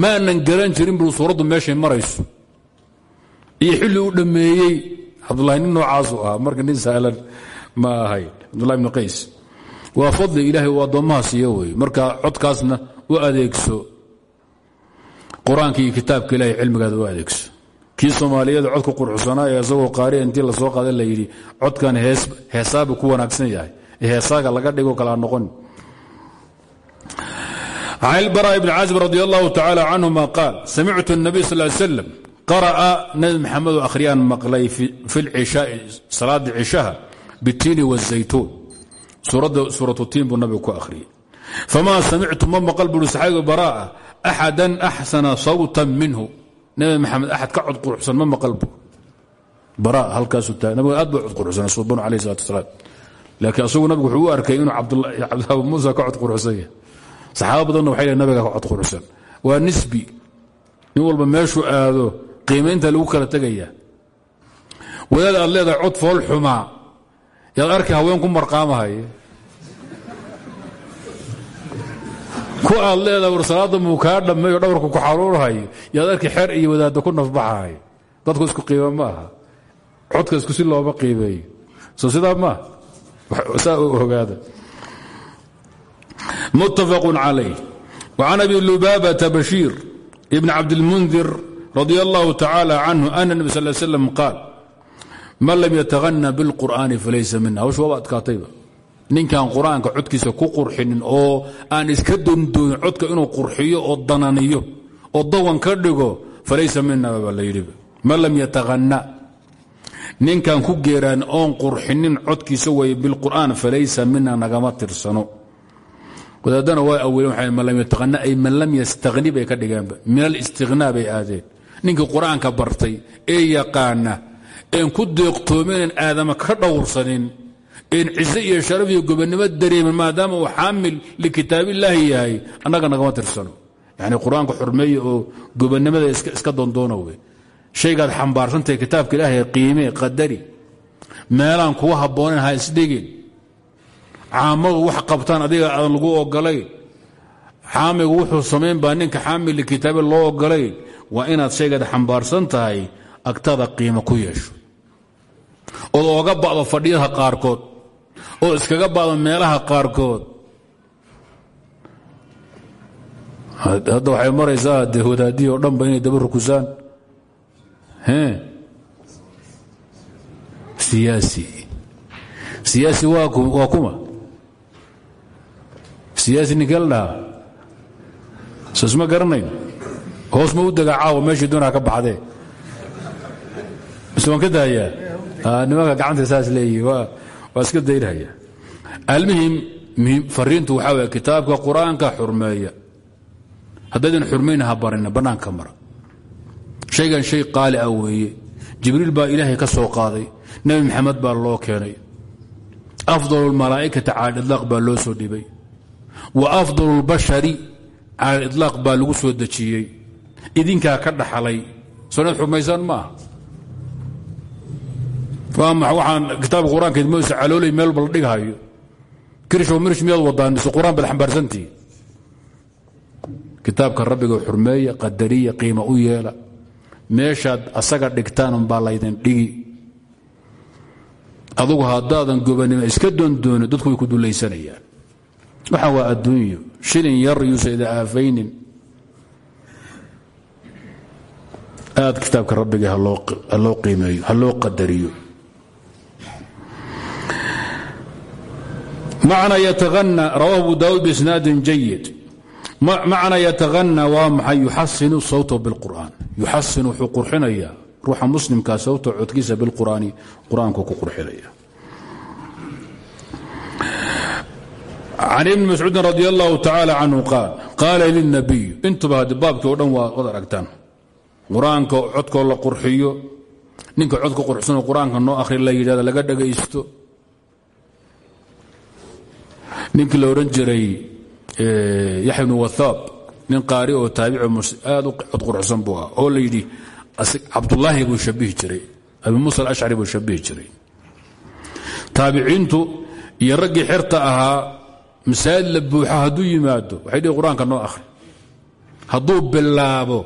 Maanan garan jirin buu suuraddu meeshay marayso. Iyo xilli uu dhammeeyey cabdulahi nin noocaasu ahaa marka nin sahlan ma ahayn cabdulahi ibnu qays waa fadli ilaahay uu addoommaha siiyo wey marka codkaasna u adeegso qur'aanka iyo kitaabka ilahay cilmigaada u adeegso kii soomaaliyeed codka qurxsanaa ee isagoo qaari intii la soo qaada layidhi codkan heesaabu ku wanaagsan yahay. Heesaaga laga dhigo kala noqon. Can ilbaraa ibni caazib radi allahu tacaala canhuma qaal samictu nabiy sal l slam qara'a nabi maxamedoo akhriyaan maqlay fi lcishaai salaada cishaha bitiini wazaytuun suuradda suuratutiin buu nabigu ku akhriyey. Famaa samictu ma maqal? Buuri saxaabiga baraa'a axadan axsana sawtan minhu nabi maxamed axad ka cod quruxsan ma maqal bu bara halkaasu taa nabiga aad buu cod quruxsana suubanu alayh salatu wasalaam. Laakiin asagu nabigu wuxuu arkay inuu cabdulahi muusa ka cod quruxsan yahay. Saxaaba waxay lehin nabiga ka cod quruxsan waa nisbi. Nin walba meeshuu aado qiimaynta lagu kala tegaya. Wadaad aad leedahay cod fool xumaa. Yaad arki haween ku marqaamahay ku aad leedaha war salaada muu kaa dhammeeyo dhabarku ku xaruurhayo yaad arki iyo wadaadda ku nafbaxahayo dadku isku qiima codka isku si looma qiimeeyo soo sidaa maaha saa u ogaada. Muttafaqun calayh. Wacan abi lubaabata bashiir ibni cabdilmundir radi allahu tacaala canhu ana nebi sal slam qaal man lam yatahanna bilqur'aani falaysa mina hawshu waaba adkaatayba ninkaan qur'aanka codkiisa ku qurxinin oo aan iska dondoonin codka inuu qurxiyo oo dananiyo oo dawan ka dhigo falaysa mina baa la lam yataغana ninkaan ku geeraan oon qurxinin codkiisa way bilqur'aan falaysa mina nagama tirsano. Wadaadana waa aweelen man lam yataana ay man lam yastahni bay ka dhigeenba min alistihnaa bay aadeen. Ninkii qur'aanka bartay ee yaqaana een ku deeqtoominan aadama ka dhowrsanin cize iyo sharaf iyo gobonnimo dareemin maadaama uu xaamil likitaabillaahi yahay annaga nagama tirsano. Yani qur'aanka xurmeeye oo gobonnimada iska dondoona wey shaygaad xambaarsantahay kitaabka ilaahay qiime qadari. Meelaan kuwa habboonayn ha isdhigin caamadu wax qabtaan adiga aadan lagu ogolayn xaamigu wuxuu samayn baa ninka xaamil likitaabi loo ogolayn waa inaad shaygaad xambaarsan tahay agtada qiimo ku yeesho. Ood ooga ba'do fadhiyadaha qaarkood oo iskaga ba'do meelaha qaarkood. Hadda waxay maraysaa dee wadaadihii oo dhanba inay daba rukusaan. Siyaasi. Siyaasi waa kuma. Siyaasi ninkee la dhahaa. Soosma garanayn? Hoos ma u degaa caawa meeshii doonaa ka baxdee? Mise waan ka daayaa. Nimanka gacanta saas leeyihi waa iska daynaya almuhim fariintu waxaa kitaabka qur'aanka xurmeeya. Haddaydan xurmayn ha barina bannaanka mara. Shaygan shay qaali ah weeye. Jibriil baa ilaahay ka soo qaaday. Nabi maxamed baa loo keenay. Afdalulmalaa'ikati cala ilaaq baa loo soo dhibay. Wa afdalulbashari cala ilaaq baa lagu soo dejiyey. Idinkaa ka dhaxalay. Sonaad xurmaysaan maaha? Waxaan kitaabka qur'aanka idmosa caloolay meel walba la dhighayo kirishow mirish wadaan mise qur'aan baad xambaarsantihi kitaabka rabbiga xurmeeya qadariya qiima u yeela. Meeshaad asaga dhigtaan umbaa laydin dhigi. Adugu haddaadan gobanimo iska doondoonin dadku ku dulaysanayaan waxaan waa adduunyo. Shilin yar yuusa ida aad kitaabka rabbiga ha loo qiimeeyo ha loo qadariyo macna yataana rawahu abu daawud biisnaadin jayid macna yataana waa maxay? Yuxasinu sawta biاlqur'an yuxasin wuxuu qurxinayaa ruuxa muslimkaa sawta codkiisa bilqur'aani qur'aanku ku qurxinaya. Can ibni mascuudin radi allahu tacaala canhu qaal qaala lilnabiy intuba haddi baabkii o ninka codka qurxsanoo qur'aanka noo akhri la yidhahda laga dhagaysto ninkii la odhan jiray yaxya bnu wathaab nin qaari oo taabici aad u codquruxsan buu ah oo la yidhi cabdulaahi buu shabihi jiray abi muusa alashcari buu shabihi jiray. Taabiciintu iyo raggii xerta ahaa masaajid la buuxa hadduu yimaado waxay dhihi qur'aanka noo akhri. Hadduu bilaabo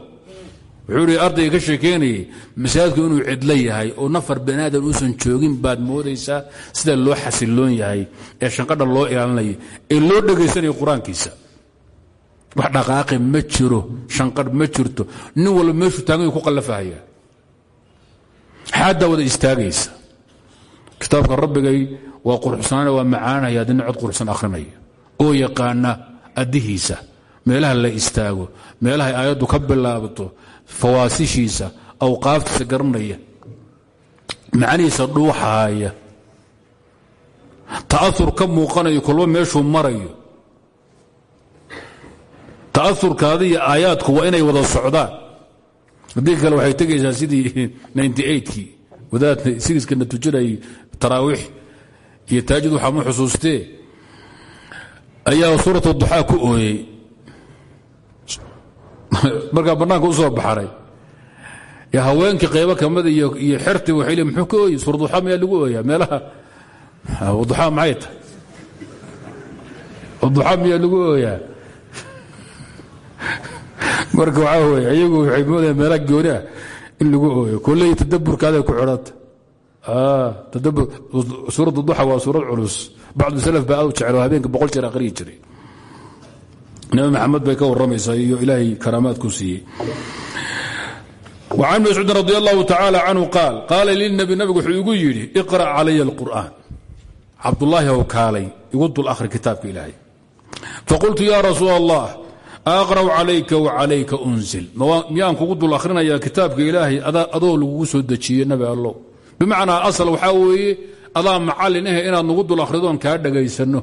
wuxuu ihi ardayga ka sheekeynayay masaajidku inuu cidlo yahay oo nafar baniaadan uusan joogin baad moodaysaa sida loo xasiloon yahay ee shanqadha loo ilaalinaya ee loo dhegaysanaya qur'aankiisa. Wax dhaqaaqi ma jiro shanqadh ma jirto. Nin walba meeshuu taagan ku qallafahaya xaaddaa wada istaagaysa. Kitaabka rabbigay waa quruxsanaana waa macaanaya adina cod quruxsan akhrinaya oo yaqaana addihiisa meelaha la istaago meelahay aayaddu ka bilaabato fawaasishiisa awqaaftiisa garanaya macnihiisa dhuuxaaya. Ta'aur ka muuqanayo kolba meeshuu marayo. Ta'aurkaadi iyo aayaadku waa inay wada socdaan. Haddii kale waxay tegaysaa sidii kii wadaad sigiskana tujinayay taraawiix iyo taajid waxaa ma xusuustee. Ayaa suurat duxaa ku ooyey markaa bannaanka u soo baxaray haweenkii qaybo kamida iyo xerti waxay le muxuu ka ooyey suura duxaa miyaa lagu ooyaa? Meelaha? Duxaa maxay tahay? Duxaa lagu ooyaa? Marka waxaa weye iyagu waxay moodayaan meelaha gooni ah in lagu ooyo. Kolley tadaburkaaday ku xidhanta suurat duxa waa suurad culus. Bacdu salaf baa u jecel habeenka boqol jeer akhriyi jiray nabi maxamed bay ka waramaysaa iyo ilaahay karaamaadku siiyey. An mascuudi radi allahu tacaala canhu qaal qaala lilnabi nabigu wuxuu igu yidhi iqra' calaya alqur'aan. Cabdulaahi ow kaalay igu dul akhri kitaabka ilaahay. Faqultu ya rasuul allah aqra'u calayka wacalayka unzil. Miyaan kugu dul akhrinaya kitaabka ilaahay adoo lagugu soo dejiye nabi allow bimacnaa asal waxaa weeye adaa macallin ahe inaad nagu dul akhridoon kaa dhagaysanno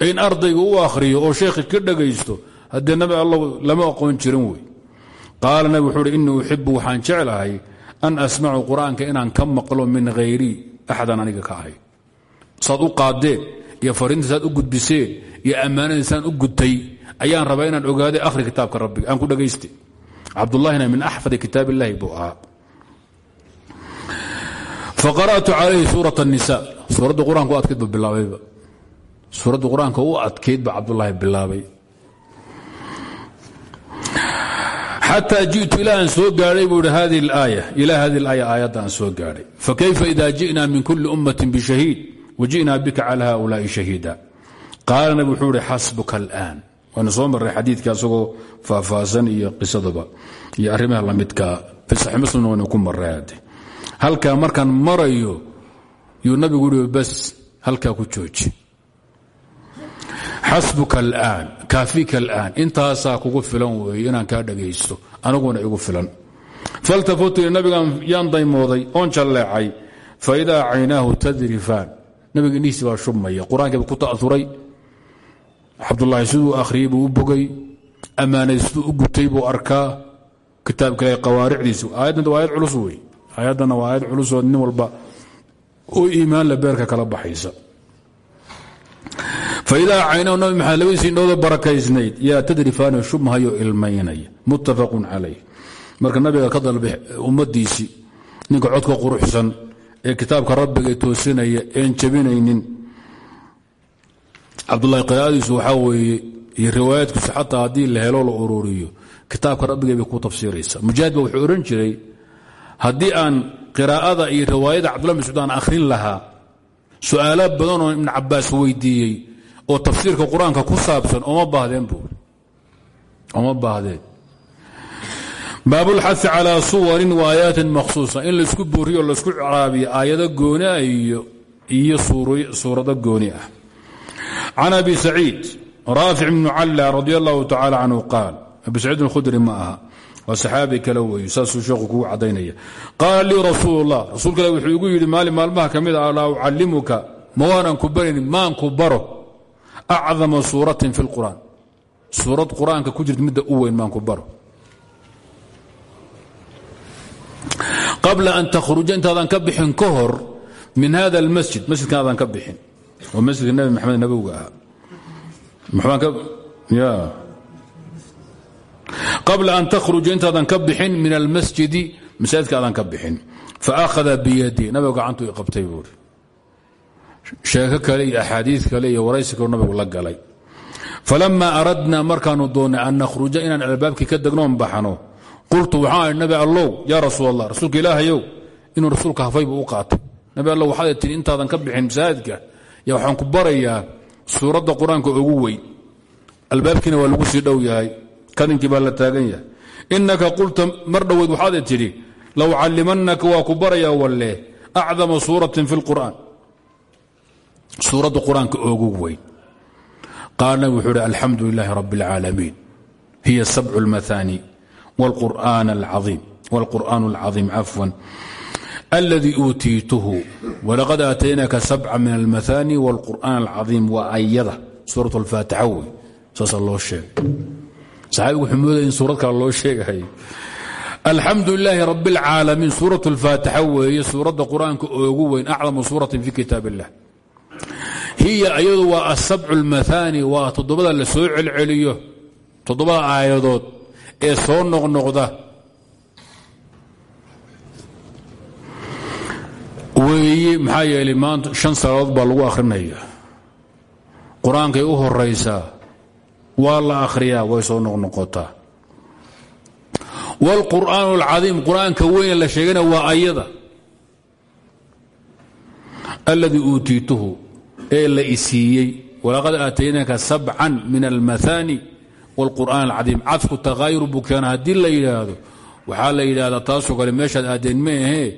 in ardayga u akhriyo oo sheekhi ka dhagaysto haddee nabi allow lama aqoon jirin wey. Qaala nabig wuxuu uhi innii waxaan jeclahay an asmacu qur'aanka inaan ka maqlo min hayrii axadan aniga ka ahay. Saad u qaadeen iyo fariintasaad u gudbiseen gudtay ayaan rabaa inaan ogaaday akhri kitaabka rabbiga aan ku dhagayste. Cabdullahina min axfadi kitaab illaahi buu ahaa. Faqara'tu calayhi suurat الnisa suuradda qur'aanka u adkayd ba. bilaabayba suuraddu qur'aanka u adkayd baa bilaabay. Xataa jitu ilaa aan soo gaadhay buu hi aaya ilaa hadi laaya aayadda aan soo gaadhay. Fakayfa ida ji'na min kulli ummati bishahiid waji'na bika cala haulaai shahiida qaala nab wuxuu ihi xasbuka alaan. Waana soo marray xadiidka isagoo faahfaahsan iyo qisadaba iyo arrimaha la fi saxi muslim waynu ku marray hadde halkaa marayo yuu nabigu ihi bas halkaa ku jooji xasbuka alaan kaafika alaan. Intaasaa kugu filan weeye inaan kaa dhagaysto aniguna igu filan. Faltafatu nabigan yaan daymooday oon jalleecay faidaa caynaahu tadrifaan. Nabiga indhihiisi baa shubmaya qur'aankiiba ku ta'uray cabdulaahi siduu akhriyey buu u bogay ammaanay siduu u gutay buu arkaa. Kitaabka ilahay qawaaricdiisa aayaddan waa ayad culus wey nin walba oo iimaan la beerka kala baxaysa faidaa caynahu nabi maxamed labadiisii indhooda barakaysnayd. Yaa tadrifaano shubmahayo ilmaynaya. Muttafaqun calayh. Marka nabiga ka dalbay ummadiisii ninka codka quruxsan ee kitaabka rabbiga toosinaya een jabinaynin. Cabdulahi qiraa'adiisu waxaa weeye iyo riwaayaadkiisu xataa haddii la helo la ururiyo kitaabka rabbigay bay ku tafsiiraysa mujaahid wuxuu odhan jiray haddii aan qiraa'ada iyo riwaayada cabdullah mascuud aan akhrin lahaa su'aalo badan oo ibn cabaas weydiiyey oo tafsiirka qur'aanka ku saabsan oma baahdeen buu oma baahdeen. Baabulxai calaa suwarin wa aayaatin makhsuusa. In laysku buuriyo o laysku caraabiyo aayado gooni ah iyo suurado gooni ah. Can abi saciid raafic bnu calla radi allahu tacala canhu qaal abi saciid alkhudri ma aha waa saxaabi kale weeye saasuu sheekhu kugu caddaynaya. Qaala lii rasuul wuxuu igu yidhi maalin maalmaha ka mid a alaa ucallimuka ma maan ku acdama suuratin fi اlqur'aan suurad qur'aanka ku midda u weyn baro qabla an takhruja intaadan ka bixin ka hor min hada اlmasjid masjidkan aadan ka bixin oo masjidka nebi maxamed nabowga ahaa qabla an takhruja intaadan ka bixin min almasjidi masaajidka aadan ka bixin faakhada biyadii nabigu gacantu i qabtay buuri sheeko kale iyo axaadii kale iyo waraysi kale nabigu la galay. Falama aradna markaanu doonnay an nakhruja inaan albaabkii ka degnoon baxno qultu waxaan idhi nabi allow yaa rasuul allah rasuulka ilaahayow inuu rasuulka hafaybu u qaatay. Nabi allow waxaad tihi intaadan ka bixin masaajidka ya waxaan ku barayaa suuradda qur'aanka ugu weyn. Albaabkiina waa lagu sii dhow yahay kadinkii baa la taagan yahay. Inaka qulta mar dhoweyd waxaad tidhi low callimanaka waa suuradda qur-aanka ugu weyn qaal nabig wuxuu hi alxamdu lilaahi rabi اlcaalamiin hiya sabcu اlmathani wاlqur'aan اlcaظiim cafwan اladii uutiituhu walaqad aataynaka sabca min almathani wاlqur'aan اlcaظiim waa ayada suuraة اlfaatixa wey saasaa loo sheegay saxaabigu wuxuu moodaya in suurad kale loo sheegahay alxamdu lilaahi rabi اlcaalamiin suuraة اlfaatixa weeye suuradda qur-aanka oogu weyn acdamu suuratin fi kitaab اllah hiya ayadu waa asabcu lmaani waa toddobada la soo celceliyo toddobada aayadood ee soo noqnoqda. Weeye maxaa yeelay maanta shan salaadood baa lagu akhrinaya. Qur'aankay u horaysaa waa la akhriyaa way soo noqnoqotaa. Wاlqur'aan اlcadiim qur'aanka weyn la sheegana waa ayada. Alladii uutiituhu ee la isiiyey walaqad aataynaka sabcan min almathani wاlqur'aan alcadiim. Cadku takaayur buu keena haddii la yidhaahdo. Waxaa la yidhahdaa taasoo kale meeshaad aadeen ma ahee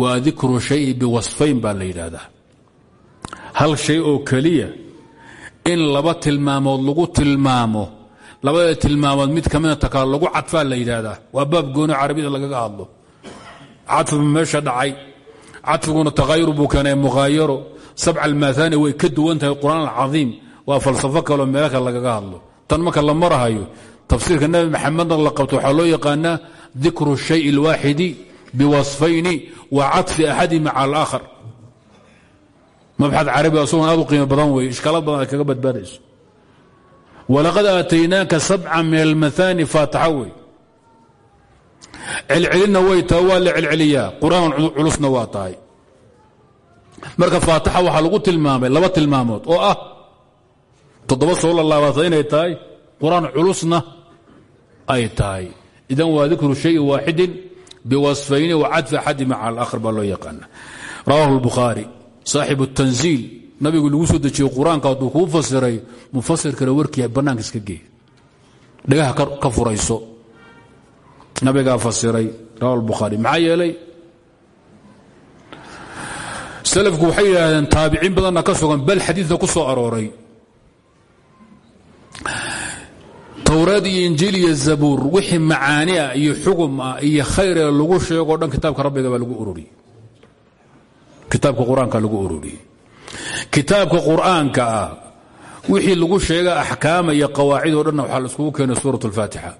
waa dikru shayi biwasfayn baa la yidhaahdaa. Hal shay oo keliya in laba tilmaamood lagu tilmaamo labada tilmaamood mid kamida takaa lagu cadfaa la yidhaahdaa. Waa baab gooni carabida lagaga hadlo. Cadfibu meesha dhacay. Cadfiguna takaayur buu keenay mukhaayaro sabca almathani way ka duwan tahay qur'aan alcadiim. Waa falsafo kaleo meelo kale lagaga hadlo. Tan marka la marahayo tafsiirka nebi maxamedna la qabto waxaa loo yaqaanaa dikru shay اlwaaxidi biwasfayni wa cadfi axadihima cala alaakhar. Mabxad carabi asagoo aad u qiimo badan weeye. Ishkaalad badan ay kaga badbaadayso. Walaqad aataynaaka sabca min almathani faataxa wey celcelinna way tahay waa la qur'aan culusna waa tahay marka faataxa waxaa lagu tilmaamay laba tilmaamood oo ah toddoba soo lalaabata inay tahay qur'aan culusna ay tahay. Idan waa dikru shayin waaxidin biwasfayni wacadfi axadima cala alaakhar baa loo yaqaana rawahu lbukhaari saaxibu tanziil. Nabigu lagu soo dejiyey qur'aanka hadduu kuu fasiray mufasirkana warkii bannaanka iska geey dhagaha ka furayso. Nabigaa fasiray rawa lbukhaari maxaa yeelay salafku waxay yidhaahdeen taabiciin badanna ka sugan bal xadiidka ku soo arooray. Towreed iyo injiil iyo zabuur wixii macaani ah iyo xugum ah iyo khayree lagu sheegoo dhan kitaabka rabbiga baa lagu ururiyey. Kitaabka qur'aanka lagu ururiyey. Kitaabka qur'aanka ah wixii lagu sheega axkaama iyo qawaacid oo dhanna waxaa la iskugu keenay suurat اlfaatixa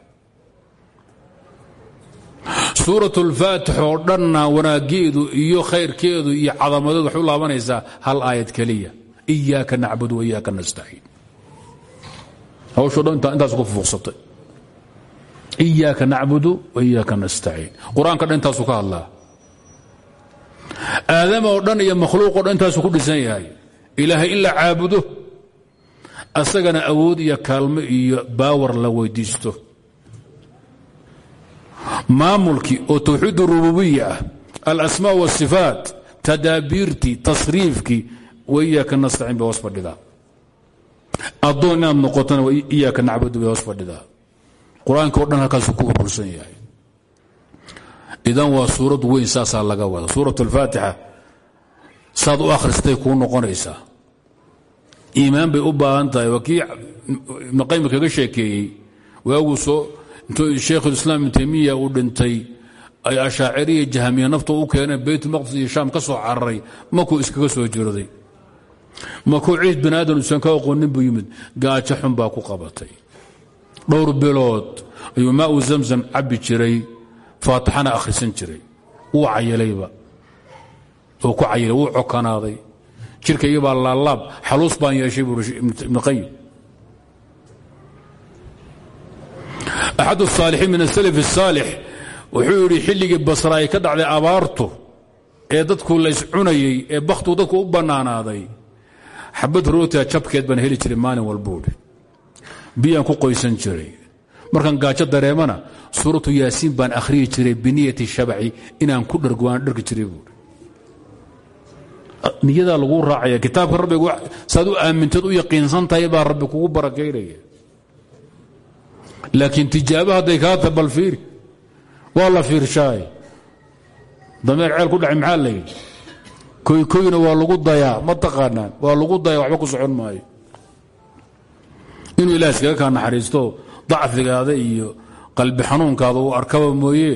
suurat اlfaatix oo dhanna wanaageedu iyo khayrkeedu iyo cadamadeedu waxay u laabanaysaa hal aayad keliya. Iyaaka nacbud wa iyaaka nastaciin. Hawshoo dhan intaas ku fuuqsatay. Iyaaka nacbudu wa iyaaka nastaciin. Qur'aanka dhan intaasu ka hadlaa. Aadama oo dhan iyo makhluuqoo dhan intaasu ku dhisan yahay. Ilaahay in la caabudo asagana awood iyo kaalmo iyo baawar la weydiisto maamulkii oo towxiid rububiya ah alasmaa wasifaat tadaabiirtii tasriifkii wa iyaaka nastaciin bay hoos fadhidaa. Addoon inaad noqotona iyaaka nacbudu bay hoos fadhidaa. Qur'aanka o dhan halkaasuu ku urursan yahay. Idan waa suurad weyn saasaa laga wada. Suurat alfaatixa saad u akhristay kuu noqonaysaa. Iimaan bay u baahan tahay. Waa kii ibnuqayim kaga sheekeeyey waaguu soo intuu sheikhulislaam ibnu taymiya uu dhintay ay ashaaciriya jahamiya nafta u keeneen baytulmaqdis iyo shaam ka soo cararay makuu iskaga soo jirday makuu ciid bani aadan usan ka aqoonin buu yimid gaajo xun baa ku qabatay. Dhowr bilood ayuu maau zamzam cabbi jiray faatixana akhrisan jiray. Wuu cayilayba oo ku cayilay wuu cokanaaday jirkaygibaa laalaab xaluus baan yeeshay buu ibnu qayim axad الصaalixiin min aslf الsaalix wuxuu yidhi xilligii basra ay ka dhacday abaartu ee dadku lays cunayey ee bakhtuu dadku u bannaanaaday xabad rootia jabkeed baan heli jiray maalin walbuudhi biyaan ku qoysan jiray markaan gaajo dareemana suuratu yaasiin baan akhriyi jiray biniyati shabaci inaan ku dhargo aan dhargi jiray buui niyadaa laguu raacaya kitaabka rabbigu saad u aamintood u yaqiinsan tahay baa rabbi kugu barakaynaya laakiin tijaabo hadday kaa ta bal fiiri. Waa la fiirshaay. Dameer ceel ku dhacay maxaa layidhi koykoyna waa lagu dayaa ma taqaanaan waa lagu dayaa waxba ku socon maayo. Inuu ilaah iskaga kaa naxariisto dacfigaada iyo qalbi xanuunkaada uu arkaba mooye.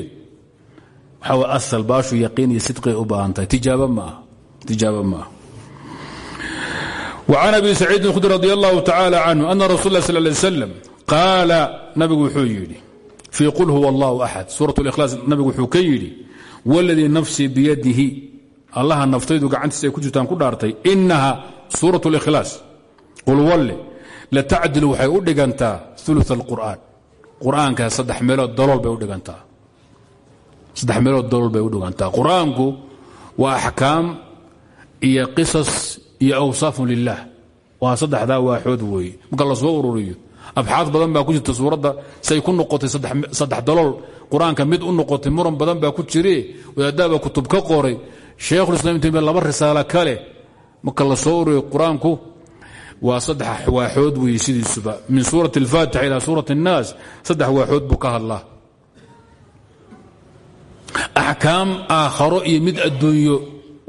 Waxaa wa asal baashu yaqiin iyo sidqay u baahan tahay tijaabo ma aha tijaabo ma aha. وcan abi saciidin khudri radi allahu tacala canhu ana rasul lah sal lay slam qaala nabigu wuxuu yidhi fii qul huwa allahu axad suurat likhlaas nabigu wuxuu ka yidhi wladii nafsii biyadihi. Allaha naftaydu gacantiisa ay ku jirtaan ku dhaartay inaha suurat likhlaas qul walle latacdil waxay u dhigantaa ulu اlqur'aan qur'aanka saddex meelood dalool bay udhigantaa saddex meelood dalool bay u dhigantaa. Qur'aanku waa axkaam iyo qisas iyo awsaafun lilah waa saddexdaa waaxood weeye. Marka la ururiyo abxaad badan baa ku jirta suuradda say ku noqotay saddex dalool. Qur'aanka mid u noqotay muran badan baa ku jire wadaadaabaa kutub ka qoray shaykhulislam tamiya laba risaalo kale marka la soo ururiyo qur'aanku waa saddex waaxood weeye sidiisuba. Min suurati alfaatixa ilaa suurati اnnaas saddex waaxood buu ka hadlaa. Axkaam aakharo iyo mid adduunyo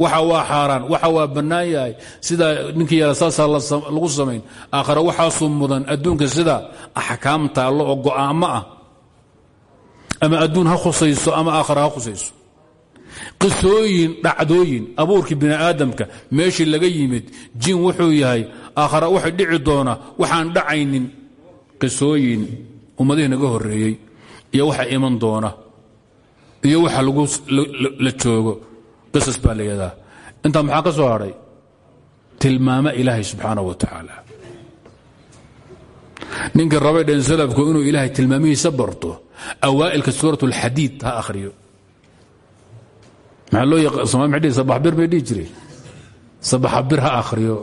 waxa waa xaaraan waxa waa bannaan yahay. Sidaa ninkii yaalla saasaa lagu samayn. Aakhare waxaasuu mudan adduunka sida axkaam taallo oo go'aamo ah. Ama adduun ha khusayso ama aakhare ha khusayso. Qisooyin dhacdooyin abuurkii bini aadamka meeshii laga yimid jin wuxuu yahay aakhare waxay dhici doona waxaan dhacaynin. Qisooyin ummadihii naga horreeyey iyo waxa iman doona iyo waxa la joogo qisas baa layidhadaa intaa maxaa ka soo hadhay tilmaamo ilaahay subxaana wa tacaala. Ninkii rabay dhen salafku inuu ilaahay tilmaamihiisa barto awaa'ilka suurat اlxadiid ha akhriyo. Maxaa loo yaqaan? Sabaxbir bay dhihi jireen. Sabaxabir ha akhriyo.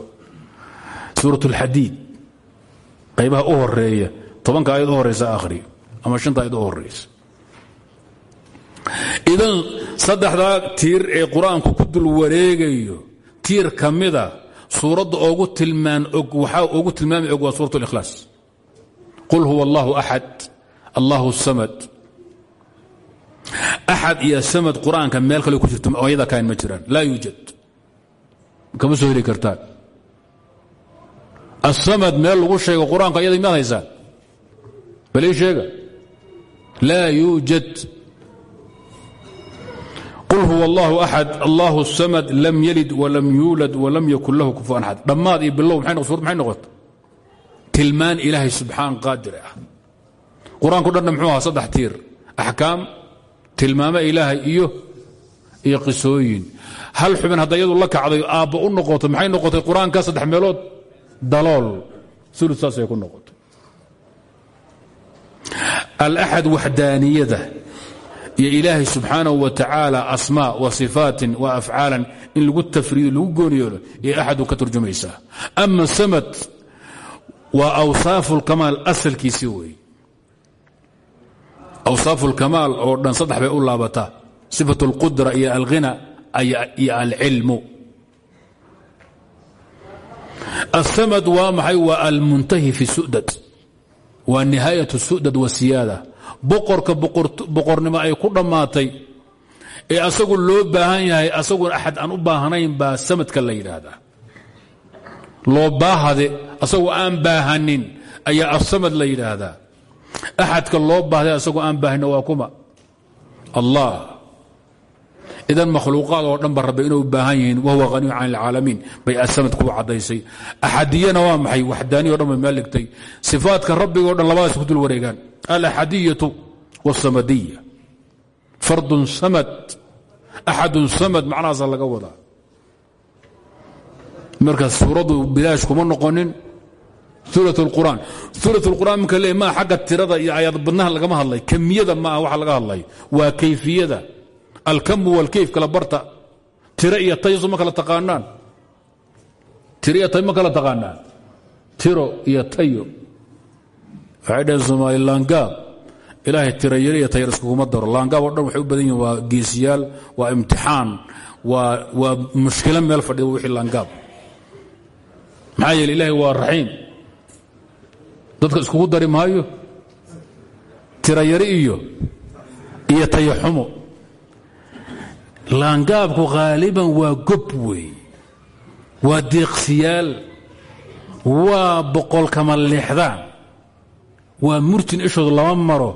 Suurat اlxadiid qaybaha u horreeya tobanka ayad u horeysa akhriyo. Ama shanta ayad u horeysa idan saddexdaa tiir ee qur'aanku ku dul wareegayo tiir ka mida suuradda ogu tilmaan og waxaa ugu tilmaami og waa suurat اlkhlaas qul huwa allahu axad allahu samad. Axad iyo samad qur'aanka meel kale ku jirto ayada kain ma jiraan. Laa yuujad kama soo heli kartaan. Asamad meel lagu sheego qur'aanka ayada miyaad haysaan. Bal sheega. Laa yuujad qul huwa allahu axad allahu samad lam yalid walam yuulad walam yakun lahu kufuan axad dhammaad iyo bilow maxay noqota tilmaan ilaahay subxaan qaadir ah. Qur'aanku dhanna muxuu ahaa saddex tiir. Axkaam tilmaamo ilaahay iyo iyo qisooyin. Hal xubin hadda iyadu la kacday aabba u noqoto maxay noqotay qur'aanka saddex meelood? Dalool. Ulu saasay ku noqotay. Alaxad waxdaaniyada iyo ilaahay subxaanahu wa tacaala asmaa wa sifaatin wa afcaalan in lagu tafriido lagu gooniyeelo iyo axadu ka turjumaysaa. Ama samad waa awsaafu lkamaal asalkiisii weeye. Awsaafu lkamaal oo dhan saddex bay u laabataa. Sifat اlqudra iyo alghina iyo alcilmu. Asamad waa maxay? Waa almuntahi fi sudad. Waa nihaayat sudad wasiyaada boqorka boqornimo ay ku dhammaatay ee asagu loo baahan yahay asagun axad aan u baahnayn baa samadka la yidhaahdaa. Loo baahade asagoo aan baahanin ayaa asamad la yidhaahdaa. Axadka loo baahday asagoo aan baahina waa kuma. Allah idan makhluuqaad oo dhan ba rabbi inuu baahan yihiin wahuwa haniyu can alcaalamiin. Bay asamad kuu caddaysay. Axadiyana waa maxay? Waxdaaniya o dhan bay sifaadka rabbiga o dhan labadaas ku dul wareegaan. Alaxadiyatu wاsamadiya fardun samad. Axadun samad macnahaasaa laga wadaa. Marka suuraddu bilaash kuma noqonin. Ula qur'aan. Ula qur'aan marka le maa tirada iyo ayaad badnaha lagama hadlay. Kamiyada maaha waxa laga hadlay. Waa kayfiyada alkamu walkayf kala barta tiro iyo tayso ma kala taqaanaan. Tiro iyo tay ma kala taqaanaan. Tiro iyo tayo waxay dhaheen soomaali laangaab. Ilaahay tiro yar iyo tayar iskuguma daro. Laangaab o dhan waxay u badan yihiin waa geesiyaal waa imtixaan waa mushkilo meel fadhiya wixii laangaab. Maxaa yeele ilaahay waa raxiim. Dadka iskugu dari laangaabku haaliban waa gob wey waa deeqsiyaal waa boqolkama leexdaan waa murtin ishoodu lama maro.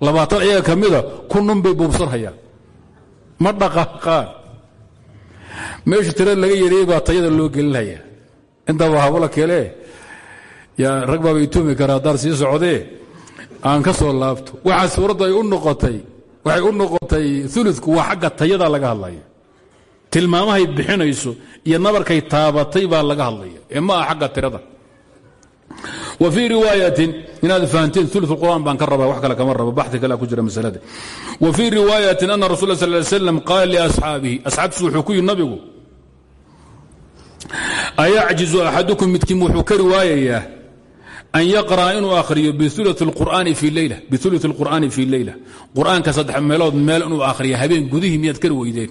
Labaatan ayaga ka mida kunun bay buubsanhayaan. Ma dhaqaaqaan. Meesha tirada laga yareeyey baa tayada loo gelinhayaa. Intaaba habla kele yaa rag baaba itoomi kara haddaan sii socdee aan ka soo laabto. Waxaa suuraddu ay u noqotay waxay u noqotay uludku waa xagga tayada laga hadlaya tilmaamahay bixinayso iyo nabarkay taabatay baa laga hadlaya. Ee xagga tirada. Wa fii riwaayatin inaad fahanteen ulu qur'aan baan ka wax kale kama rabo baxi kale ku jira masalada. Wa fii riwaayatin ana rasul sal ly slam qaala liasxaabihi asxaabtiisu wuxuu ku nabigu ayacjizu axadukum midkiin wuxuu kari waayayaa an yaqra'a inuu akhriyo biulu qur'aani fii leyla qur'aanka saddex meelood meel inuu akhriyo habeen gudihii miyaad kari weydeen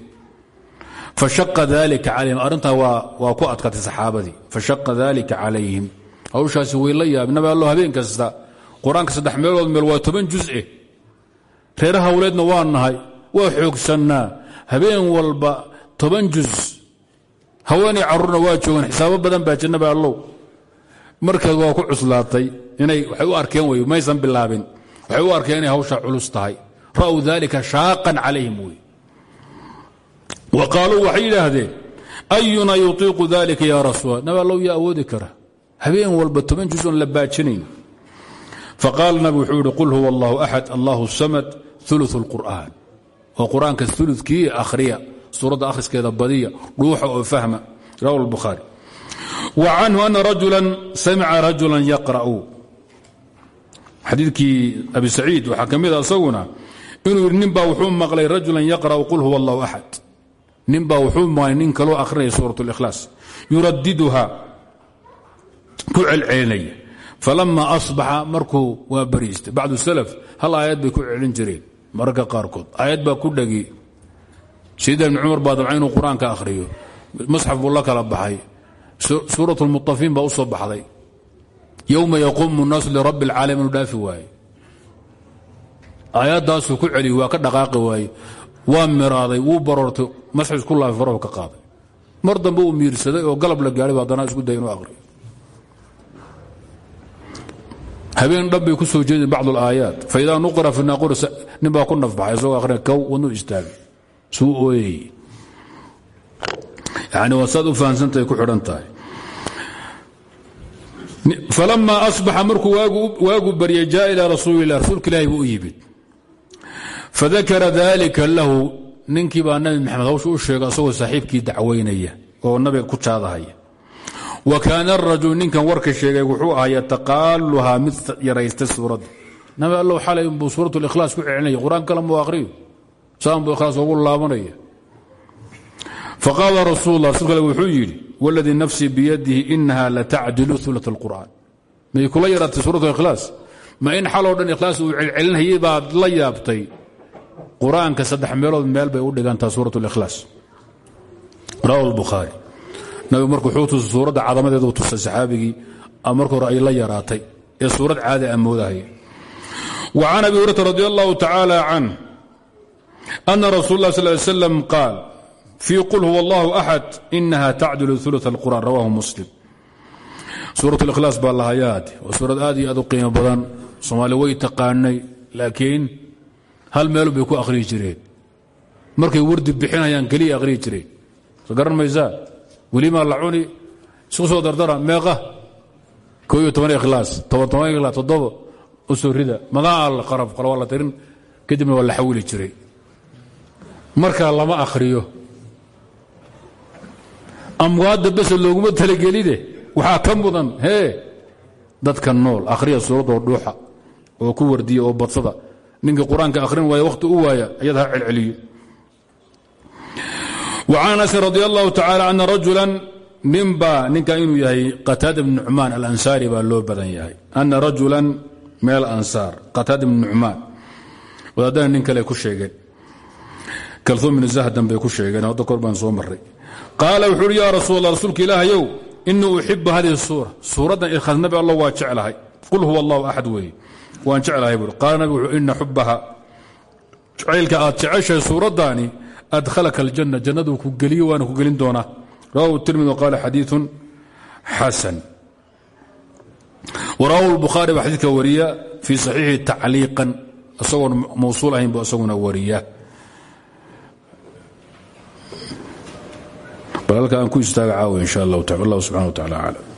fashaqa dalika calayhim arrintaa waa ku adkatay saxaabadii fashaqa dalika calayhim hawshaasi way la yaab nabi allo habeen kasta qur'aanka saddex meelood meel waa toban juz'e reer hawleedna waa nahay waa xoogsannaa habeen walba toban juz haweenay carruurna waa joogaan xisaabo badan baa jir nabi allow markaas waa ku cuslaatay inay waxay u arkeen wey maysan bilaabin. Waxay u arkeen inay hawshaa culus tahay. Ra'w dalika shaaqan calayhim wa qaaluu waxay yidhaahdeen ayuna yutiiqu dalika ya rasuul nabi allow yaa awoodi habeen walba toban juz oon la baajinayn. Faqaala nabi wuxuu qul huwa allahu axad allahu samad ulu اlqur'aan oo qur'aanka ulukii akhriya suuradda akhriskeeda badiya dhuuxa oo fahma. Rawa اlbukhaari canhu ana rajula samica rajula yaqra'u. Xadiidkii abi saciid waxaa ka mida isaguna inuu wuxuu maqlay rajulan yaqra'u qul huwa allahu axad nin baa wuxuu maqlay nin kaloo akhrinaya suurat اlikhlaas yuradiduha ku celcelinaya falama asbaxa markuu waa bariistay bacdu salaf hal aayad bay ku celin jireen mararka qaarkood. Aayad ku dhegi sayidina ibni cumar baa qur'aanka akhriyo. Masxaf buu la kala baxay suurat lmutafiin baa u soo baxday yowma yaquumu الnaasu lirabbi اlcaalamiin inu dhaafi waaye aayaddaasuu ku celiy waa ka dhaqaaqi waaye waa miraaday wuu baroortay masxaf isku laafay farahu ka qaaday mar dambe uu miirsaday oo galab la gaadhay ba haddana isku day inuu aqriyo habeen dhan bay ku soo jeedeen bacd alaayaat faidaa nuqira fi naaqur nin baa ku nafbaxay isagoo akhriya kow wadnuu istaagay suu ooyey falama asbaxa markuu waagu baryay jaa ilaa rasuuli lah rasuulka ilahi buu u yimid. Lahu ninkii baa nabi maxamed hawsha u sheegay asagoo saaxiibkii dacwaynaya oo nabiga ku jaadahaya wa kaana arajul ninkan warka sheegay wuxuu ahaa yataqaaluhaa mid yaraysta suuradda nabi allow xalay buu suurat likhlaas ku celinaya qur'aan kale muu ikhlaas ugu laabanaya faqaala rasuul rasul al wuxuu yidhi wladii nafsii biyadihi inaha latacdilu ula اqur'an may kula yaraatay suuratu ikhlaas. Ma in xaloo dhan ikhlaas uu celcelinhayay baad la yaabtay. Qur'aanka saddex meelood meel bay u dhigantaa suurat اlkhlaas raw buhaari nabigu markuu wuxuu tusa suuradda cadamadeedu tusay saxaabigii marka hore ay la yaraatay ee suurad caadi ah a moodahaya wa can abi hurata radi allahu tacaala can ana rasul fii qul huwa allahu axad inaha tacdilu ulu اlqur'an rawahu muslim. Suurat اlikhlaas baa lahayaad waa suurad aad iyo aad u qiimo badan soomaali way taqaanay laakiin hal meel bay ku akhriyi jireen. Markay wardi bixinayaan keliya akhriyi jireen. Garan maysaa welimaa la cuni isku soo dardara meeqa. Ko iyo toban ikhlaas toban toban ikhlaas toddoba u soo rida. Magaa al qaraf qala waa la tirin kadibna waa la xawili jiray. Markaa lama akhriyo amwaadda bese looguma talageline waxaa ka mudan hee dadka nool akhriya suuradoo dhuuxa oo ku wardiya oo badsada ninkii qur-aanka akhrin waaya wakhti u waaya ayad ha celceliyo وcan أنس رضي الله تعالى أن رaجuلا ninbaa ninka inuu yahay qataada بن نucmaan alansaari baa loo badan yahay أna raجuلا meel ansaar qataada بن نucmaan wadaadana nin kale ku sheegeen kalum bn zahdan bay ku sheegeen hadda kor baan soo maray qaala wuxuu uhi yaa rasuul rasuulka ilaahayow inii uxibu hadihi suura. Suuraddan irkhaas nabi alla waa jeclahay. Qul huwa allahu axad weeye waan jeclahay buui qaala nabigu wuxuu ina xubbaha jacaylka aad jeceshahay suuraddaani adhalaka aljanna. Jannaduu ku geliyo waana ku gelin doonaa. Rawahu tirmidi waqaala xadiiun xasan warawahu lbukhaari baa xadiidka wariya fii saxiixi tacliiqan. Isagoon mawsuul ahayn bu isaguna wariya. Bal halka aan ku istaaga caawa in sha allahu ta allah subxana wa tacala aclam